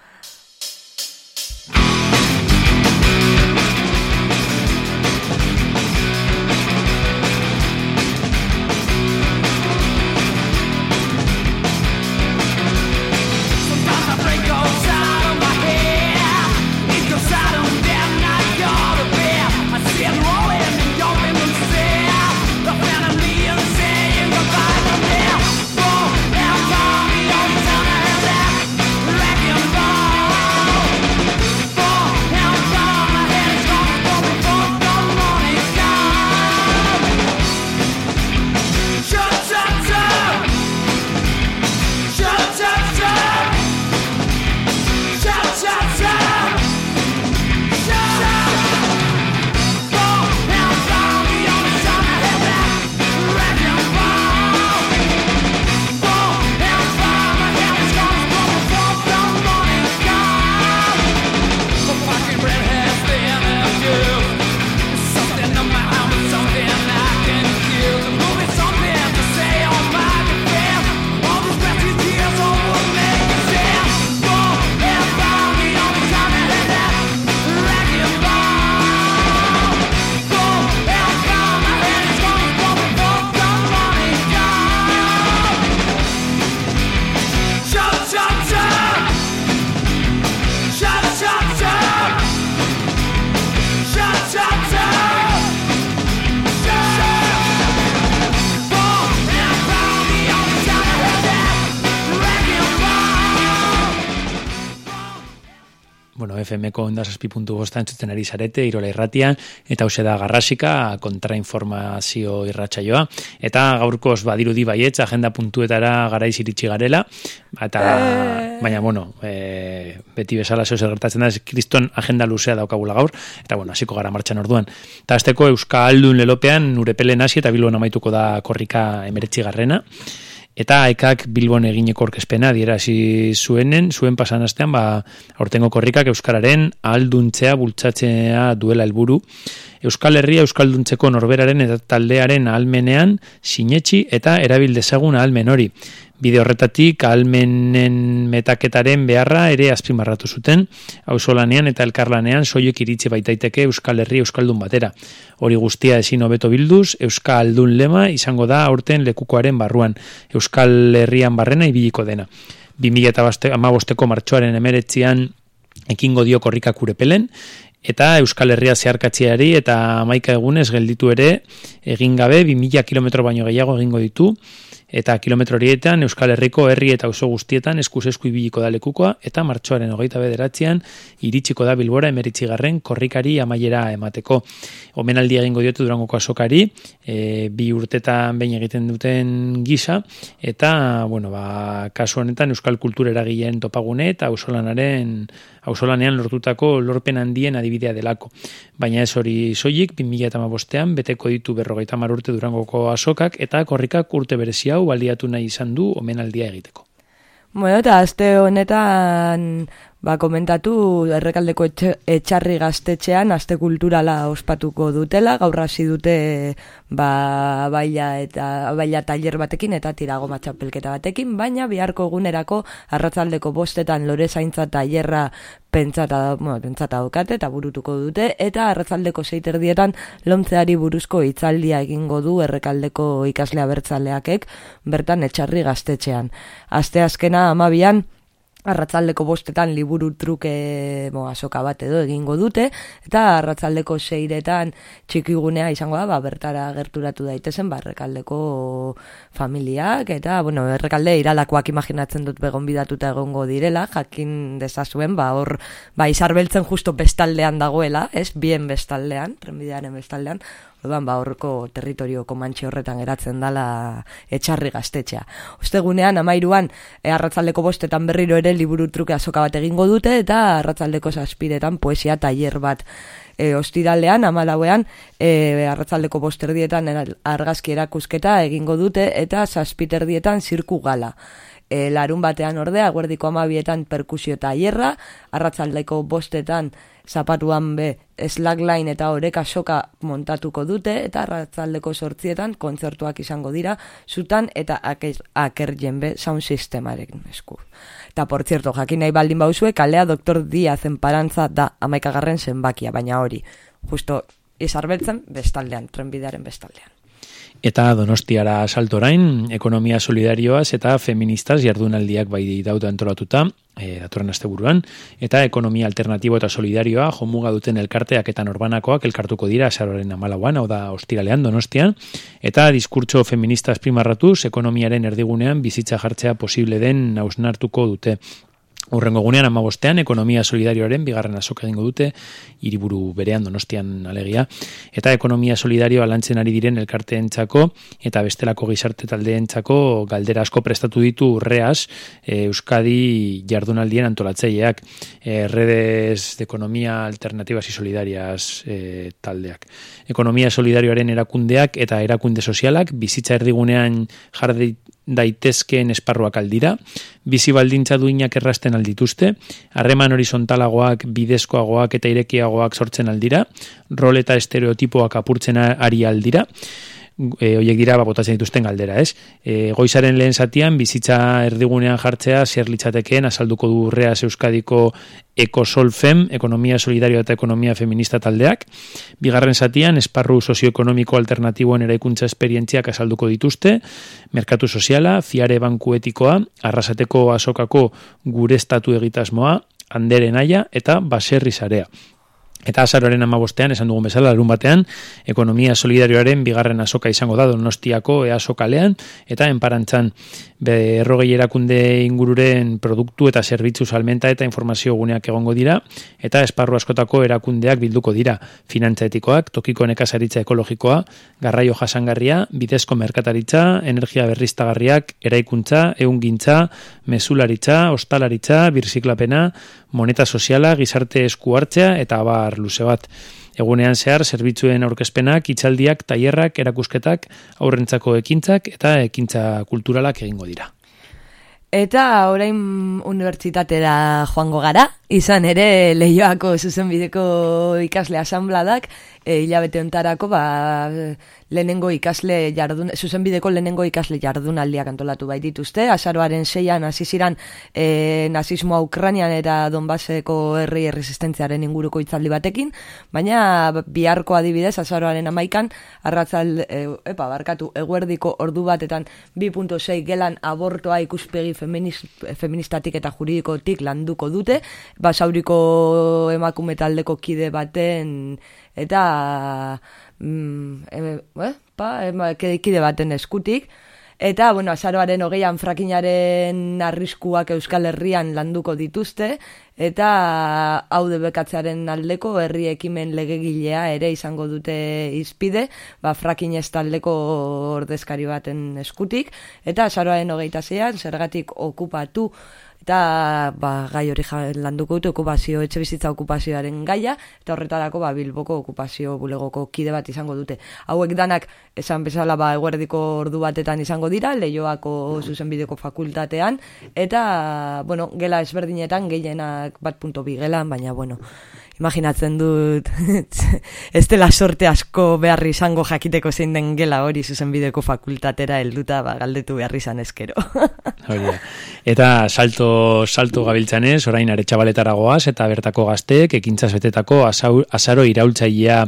E: FM-ko onda saspi puntu bosta entzuten ari zarete, irola irratian, eta hause da garrasika, kontrainformazio irratsaioa. Eta gaurkoz badirudi baietz, agenda puntuetara garaiz iritsi garela, eta, e... baina, bueno, e, beti bezala zeu gertatzen da, kriston agenda luzea daukagula gaur, eta, bueno, hasiko gara martxan orduan. Eta azteko Euska Aldun lelopean, nure pelen hasi, eta bilbon amaituko da korrika emeretzi garrena, Eta ekak Bilbon egineko orkespena dierasi zuenen, zuen pasan astean, ba, aurtengo korrikak Euskararen alduntzea bultzatzea duela helburu. Euskal Herria Euskalduntzeko norberaren eta taldearen almenean sinetxi eta erabil dezagun almen hori. Bide horretatik almenen metaketaren beharra ere azpimarratu zuten, auzolanean eta elkarlanean soiek iritsi baitaiteke Euskal Herri Euskaldun batera. Hori guztia ezin hobeto bilduz, Euskaldun lema izango da aurten lekukoaren barruan, Euskal Herrian barrena ibiliko dena. 2008ko martxoaren emeretzian ekingo dio korrikak urepelen, eta Euskal Herria zeharkatziari eta maika egunez gelditu ere egin gabe 2000 kilometro baino gehiago egingo ditu, eta kilometro horietan Euskal Herriko herri eta oso guztietan eskusesku ibiliko da lekukoa. Eta martxoaren hogeita bederatzean iritsiko da bilbora emeritzigarren korrikari amaiera emateko. Omenaldi egingo diotu durangoko asokari, e, bi urtetan behin egiten duten gisa, eta, bueno, ba, kasu honetan Euskal Kultura eragileen topagune eta ausolanaren auzolanean lortutako lorpen handien adibidea delako. Baina ez hori soilik, 2008an beteko ditu berrogeita urte durangoko asokak eta korrikak urte berezi hau baliatu nahi izan du omenaldia egiteko.
G: Bueno, eta azte honetan
D: ba, komentatu errekaldeko etxarri gaztetxean aste kulturala ospatuko dutela, gaur hasi dute ba, baila eta baila tailer batekin eta tirago matxapelketa batekin, baina biharko egunerako arratzaldeko bostetan lore zaintza tailerra pentsata, bueno, pentsata daukate eta burutuko dute, eta arratzaldeko seiterdietan lontzeari buruzko hitzaldia egingo du errekaldeko ikaslea bertzaleakek, bertan etxarri gaztetxean. Aste azkena amabian, arratzaldeko bostetan liburu truke bo, asoka bat edo egingo dute, eta arratzaldeko seiretan txikigunea izango da, ba, bertara gerturatu daitezen, ba, errekaldeko familiak, eta, bueno, errekalde iralakoak imaginatzen dut begon bidatuta egongo direla, jakin dezazuen, ba, hor, ba, izarbeltzen justo bestaldean dagoela, ez, bien bestaldean, trenbidearen bestaldean, Orduan, ba, horreko territorio komantxe horretan geratzen dala etxarri gaztetxea. Ostegunean, amairuan, e, arratzaldeko bostetan berriro ere liburu truke azoka bat egingo dute, eta arratzaldeko zazpiretan poesia tailer bat e, ostiralean, amalauean, e, arratzaldeko bosterdietan argazki erakusketa egingo dute, eta zazpiterdietan zirku gala. E, larun batean ordea, guerdiko amabietan perkusio tailerra, arratzaldeko bostetan zapatuan be slackline eta oreka soka montatuko dute eta ratzaldeko sortzietan kontzertuak izango dira zutan eta aker jenbe sound systemaren esku. Eta por cierto, jakin nahi baldin bauzue, kalea doktor Diaz enparantza da amaikagarren zenbakia, baina hori, justo izarbeltzen bestaldean, trenbidearen bestaldean.
E: Eta donostiara saltorain, ekonomia solidarioaz eta feministaz jardunaldiak bai dauta antolatuta, e, datorren asteburuan eta ekonomia alternatibo eta solidarioa jomuga duten elkarteak eta norbanakoak elkartuko dira azaroren amalauan, hau da ostiralean donostian, eta diskurtso feministaz primarratuz ekonomiaren erdigunean bizitza jartzea posible den nausnartuko dute. Urrengo gunean amabostean, ekonomia solidarioaren bigarren azok egingo dute, hiriburu berean donostian alegia, eta ekonomia solidarioa lantzen ari diren elkarteentzako eta bestelako gizarte taldeentzako galdera asko prestatu ditu urreaz e, Euskadi jardunaldien antolatzeileak e, redes de ekonomia alternativas y solidarias e, taldeak. Ekonomia solidarioaren erakundeak eta erakunde sozialak bizitza erdigunean jarri daitezkeen esparruak aldira, bizi baldintza duinak errasten aldituzte, harreman horizontalagoak, bidezkoagoak eta irekiagoak sortzen aldira, rol eta estereotipoak apurtzen ari aldira, e, oiek dira ba, botatzen dituzten galdera, ez? E, goizaren lehen zatian, bizitza erdigunean jartzea, zer litzatekeen, azalduko du urreaz Euskadiko Ekosolfem, Ekonomia Solidario eta Ekonomia Feminista taldeak. Bigarren zatian, esparru sozioekonomiko alternatiboen eraikuntza esperientziak azalduko dituzte, merkatu soziala, fiare bankuetikoa, arrasateko asokako gure estatu egitasmoa, handeren aia eta baserri zarea. Eta azaroaren amabostean, esan dugun bezala, larun batean, ekonomia solidarioaren bigarren azoka izango da donostiako eazokalean, eta enparantzan. Berrogei erakunde ingururen produktu eta zerbitzu salmenta eta informazio guneak egongo dira, eta esparru askotako erakundeak bilduko dira, finantza etikoak, tokiko nekazaritza ekologikoa, garraio jasangarria, bidezko merkataritza, energia berriztagarriak, eraikuntza, eungintza, mesularitza, ostalaritza, birziklapena, moneta soziala, gizarte esku hartzea, eta bar luze bat. Egunean zehar, zerbitzuen aurkezpenak, itxaldiak, tailerrak, erakusketak, aurrentzako ekintzak eta ekintza kulturalak egingo dira.
D: Eta orain unibertsitatera joango gara, izan ere lehioako zuzenbideko ikasle asanbladak, e, hilabete ontarako, ba, lehenengo ikasle jardun, zuzenbideko lehenengo ikasle jardunaldiak antolatu bai dituzte, azaroaren seian aziziran e, nazismoa Ukranian eta Donbaseko herri resistentziaren inguruko itzaldi batekin, baina biharko adibidez, azaroaren amaikan, arratzal, e, epa, barkatu, eguerdiko ordu batetan 2.6 gelan abortoa ikuspegi feministatik eta juridikotik landuko dute, basauriko emakume taldeko kide baten eta mm, e, pa, e, baten eskutik. Eta, bueno, azaroaren hogeian frakinaren arriskuak Euskal Herrian landuko dituzte, eta hau bekatzearen aldeko herri ekimen legegilea ere izango dute izpide, ba, frakin ez taldeko ordezkari baten eskutik, eta azaroaren hogeita zean, zergatik okupatu eta ba, gai hori landuko dute okupazio, etxe bizitza okupazioaren gaia, eta horretarako ba, bilboko okupazio bulegoko kide bat izango dute. Hauek danak, esan bezala ba, eguerdiko ordu batetan izango dira, lehioako zuzenbideko fakultatean, eta, bueno, gela ezberdinetan, gehienak bat punto bi gelan, baina, bueno, imaginatzen dut ez dela sorte asko behar izango jakiteko zein den gela hori zuzen bideko fakultatera helduta ba, galdetu behar izan eskero.
E: eta salto, salto gabiltzanez, orain aretsabaletara goaz, eta bertako gazteek, ekintzaz betetako azaro iraultzailea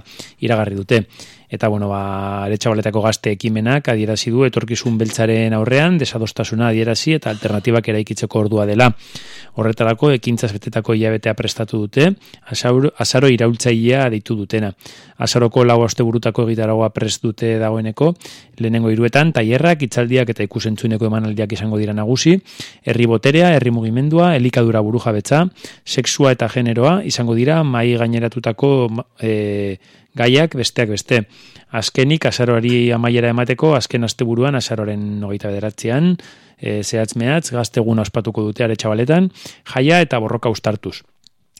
E: iragarri dute eta bueno, ba, aretsabaletako gazte ekimenak adierazi du etorkizun beltzaren aurrean, desadostasuna adierazi eta alternatibak eraikitzeko ordua dela. Horretarako, ekintzaz betetako hilabetea prestatu dute, azaro iraultzailea ditu dutena. Azaroko lau aste burutako egitaragoa prest dute dagoeneko, lehenengo iruetan, tailerrak, itzaldiak eta ikusentzuneko emanaldiak izango dira nagusi, herri boterea, herri mugimendua, elikadura buruja betza, sexua eta generoa, izango dira, mai gaineratutako e, gaiak besteak beste. Azkenik, azaroari amaiera emateko, azken asteburuan azaroren nogeita bederatzean, e, zehatz mehatz, gazteguna ospatuko dute aretxabaletan, jaia eta borroka ustartuz.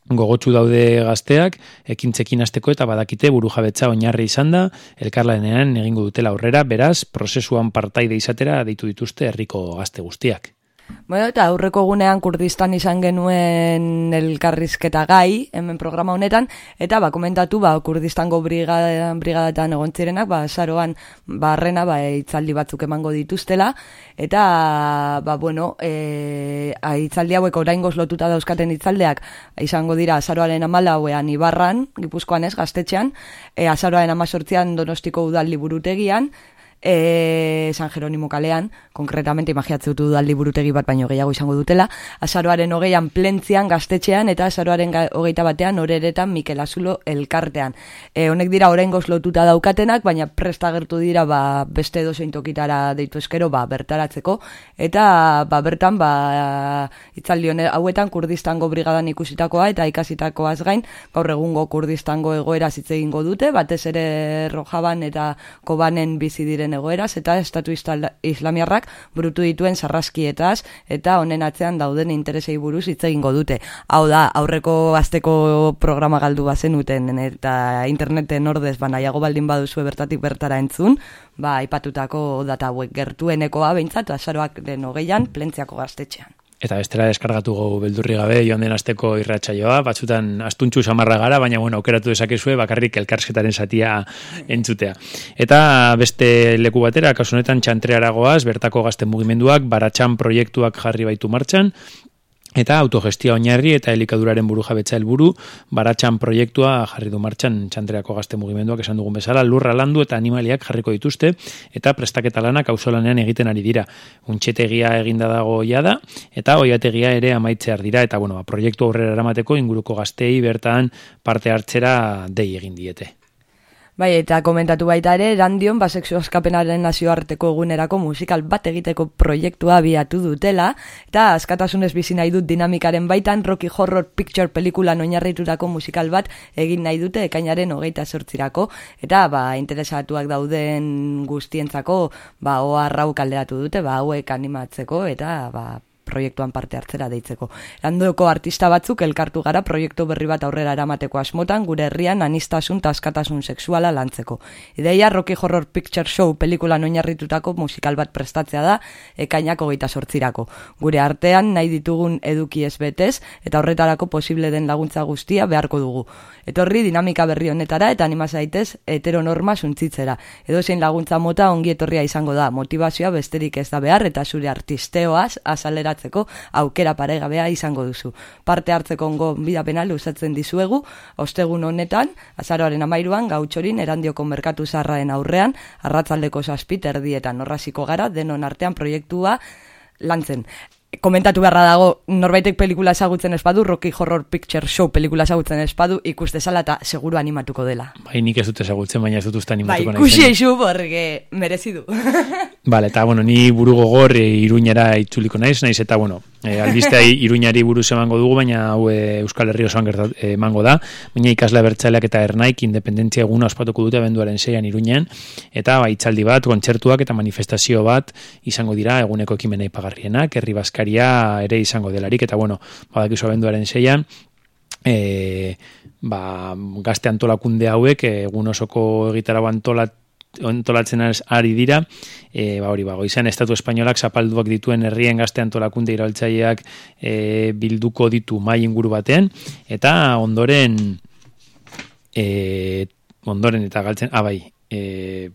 E: Gogotsu daude gazteak, ekintzekin asteko eta badakite buru jabetza oinarri izan da, elkarlanean egingo dutela aurrera, beraz, prozesuan partaide izatera deitu dituzte herriko gazte guztiak.
D: Bueno, eta aurreko gunean Kurdistan izan genuen elkarrizketa gai, hemen programa honetan, eta ba, komentatu, ba, Kurdistango brigada, brigadetan egon zirenak, ba, saroan, barrena, ba, itzaldi batzuk emango dituztela, eta, ba, bueno, e, itzaldi hauek orain lotuta dauzkaten itzaldeak, izango dira, saroaren amala hauean ibarran, gipuzkoan ez, gaztetxean, e, azaroaren amazortzian donostiko udal liburutegian, e, San Jerónimo kalean, konkretamente imagiatze dutu dudal liburutegi bat baino gehiago izango dutela, azaroaren hogeian plentzian gaztetxean eta azaroaren hogeita batean horeretan Mikel Azulo elkartean. E, honek dira orain lotuta daukatenak, baina prestagertu dira ba, beste dozein tokitara deitu eskero ba, bertaratzeko, eta ba, bertan ba, itzaldi hauetan kurdistango brigadan ikusitakoa eta ikasitakoaz gain, gaur egungo kurdistango egoera zitzegingo dute, batez ere rojaban eta kobanen bizi diren diren egoeraz eta estatu islamiarrak burutu dituen sarraskietaz eta honen atzean dauden interesei buruz hitz egingo dute. Hau da, aurreko azteko programa galdu bazenuten eta interneten ordez banaiago baldin baduzu bertatik bertara entzun, ba, aipatutako data hauek gertuenekoa behintzat, azaroak den hogeian, plentziako gaztetxean.
E: Eta bestera deskargatu gau beldurri gabe joan den asteko irratsaioa, batzutan astuntxu samarra gara, baina bueno, aukeratu dezakezue bakarrik elkarsketaren satia entzutea. Eta beste leku batera, kasunetan txantrearagoaz, bertako gazten mugimenduak, baratxan proiektuak jarri baitu martxan, Eta autogestia oinarri eta elikaduraren buru jabetza helburu baratxan proiektua jarri du martxan txandreako gazte mugimenduak esan dugun bezala, lurra landu eta animaliak jarriko dituzte eta prestaketa lanak auzolanean egiten ari dira. Untxetegia eginda dago da eta oiategia ere amaitzear dira eta bueno, ba, proiektu aurrera eramateko inguruko gaztei bertan parte hartzera dei egin diete.
D: Bai, eta komentatu baita ere, randion, baseksu askapenaren nazioarteko egunerako musikal bat egiteko proiektua abiatu dutela, eta askatasunez bizi nahi dut dinamikaren baitan, Rocky Horror Picture pelikula noinarriturako musikal bat egin nahi dute ekainaren hogeita sortzirako, eta ba, interesatuak dauden guztientzako, ba, oa rau kalderatu dute, ba, hauek animatzeko, eta ba, proiektuan parte hartzera deitzeko. Landueko artista batzuk elkartu gara proiektu berri bat aurrera eramateko asmotan gure herrian anistasun eta askatasun sexuala lantzeko. Ideia Rocky Horror Picture Show pelikula noinarritutako musikal bat prestatzea da ekainako geita sortzirako. Gure artean nahi ditugun eduki ez betez eta horretarako posible den laguntza guztia beharko dugu. Etorri dinamika berri honetara eta anima zaitez heteronorma suntzitzera. Edo zein laguntza mota ongi etorria izango da. Motivazioa besterik ez da behar eta zure artisteoaz azalera hartzeko aukera paregabea izango duzu. Parte hartzeko ongo bidapena luzatzen dizuegu, ostegun honetan, azaroaren amairuan, gautxorin, erandioko merkatu zarraen aurrean, arratzaldeko saspit erdietan horraziko gara, denon artean proiektua lantzen komentatu beharra dago norbaitek pelikula ezagutzen espadu, Rocky Horror Picture Show pelikula ezagutzen espadu, ikus dezala eta seguru animatuko dela.
E: Bai, nik ez dut ezagutzen, baina ez dut uste animatuko
D: bai, nahi. Bai, ikusi borge merezi du.
E: Vale, eta bueno, ni buru gogor e, iruñera itzuliko naiz, naiz eta bueno, e, albistea iruñari buruz emango dugu, baina hau e, Euskal Herri osoan gertat, emango da, baina ikasle bertzaleak eta ernaik independentzia eguna ospatuko dute abenduaren zeian iruñen, eta ba, itzaldi bat, kontzertuak eta manifestazio bat izango dira eguneko ekimena ipagarrienak, herri baskaria ere izango delarik, eta bueno, badakizu abenduaren zeian, e, ba, gazte antolakunde hauek egun osoko egitara antolat ontolatzen ari dira, e, ba hori ba, goizan Estatu Espainolak zapalduak dituen herrien gazte antolakunde iraltzaileak e, bilduko ditu mai inguru batean, eta ondoren e, ondoren eta galtzen, abai, ah, e,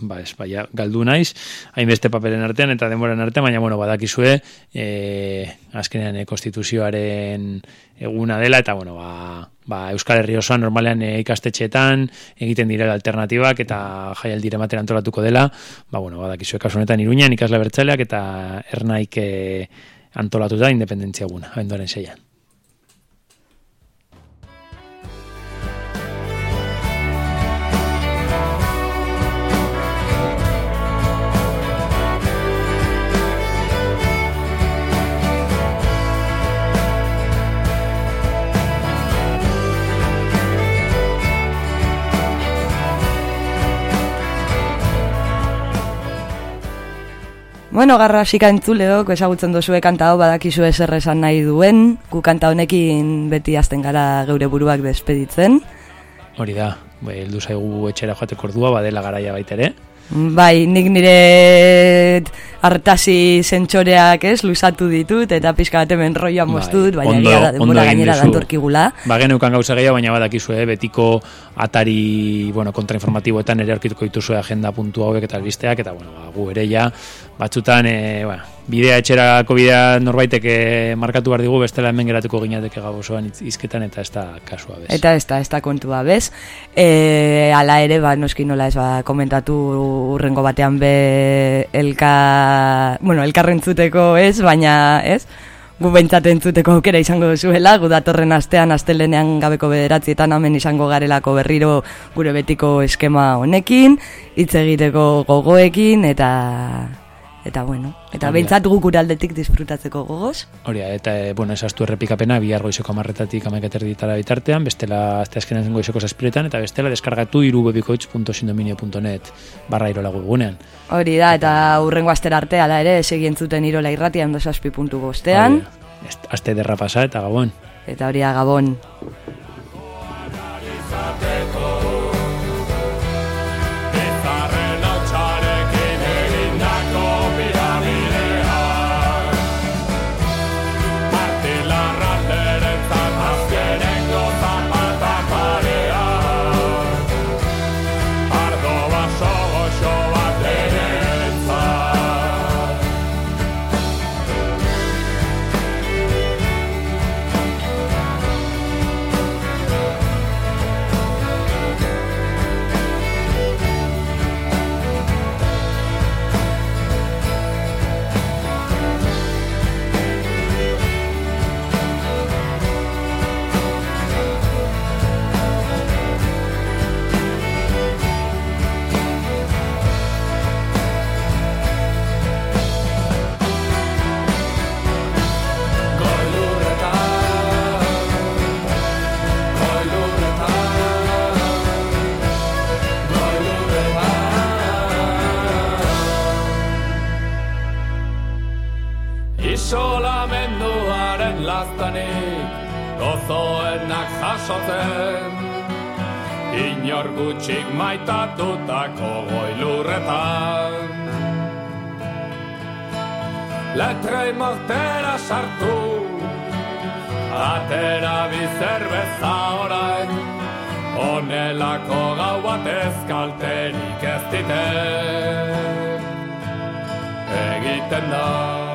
E: ba, ez, baia, galdu naiz, hainbeste paperen artean eta denboran artean, baina, bueno, badakizue, e, azkenean e, konstituzioaren eguna dela, eta, bueno, ba, ba, Euskal Herri osoan normalean e, ikastetxeetan egiten direla alternatibak eta jaialdire ematen antolatuko dela, ba, bueno, badakizue kasunetan iruñan ikasle bertzeleak eta ernaik e, antolatuta independentzia eguna, abenduaren zeian.
D: Bueno, garra sika entzuleok, ezagutzen dozue kanta hau badakizu eser esan nahi duen, gu kanta honekin beti azten gara geure buruak despeditzen.
E: Hori da, bai, heldu zaigu etxera joateko ordua, badela garaia baitere.
D: Bai, nik nire hartasi zentxoreak ez, luzatu ditut, eta pixka bat hemen bai, moztut, baina ondo, da, denbora gainera dantorkigula.
E: Ba, geneukan gauza gehiago, baina badakizu, eh, betiko atari, bueno, kontrainformatiboetan ere aurkituko dituzue agenda puntu hauek eta albisteak, eta, bueno, ba, gu ere ja, batzutan, e, ba, bidea etxerako bidea norbaitek eh, markatu behar digu, bestela hemen geratuko ginateke gabozoan izketan, eta ez da kasua bez.
D: Eta ez da, ez da kontua bez. E, ala ere, ba, noski nola ez ba, komentatu urrengo batean be elka, bueno, elkarrentzuteko ez, baina ez, gu beintzaten zuteko aukera izango zuela, gu datorren astean, astelenean gabeko bederatzietan hemen izango garelako berriro gure betiko eskema honekin, hitz egiteko gogoekin, eta Eta bueno, eta behintzat guk uraldetik disfrutatzeko gogoz.
E: Hori eta e, bueno, esaztu errepikapena bihar goizoko amarretatik amaikater ditara bitartean, bestela azte azkenean zen goizoko zazpiretan, eta bestela deskargatu irubebikoitz.sindominio.net barra irola gugunean.
D: Hori da, eta urrengo astera arte, ala ere, segien zuten irola irratian dosazpi puntu bostean.
E: Azte derra pasa eta gabon.
D: Eta hori gabon.
H: Jasotzen Inor gutxik maitatutako goilurretan Letrei mortera sartu Atera bizerbeza orain. Onelako gau batez kalterik ez dite. Egiten da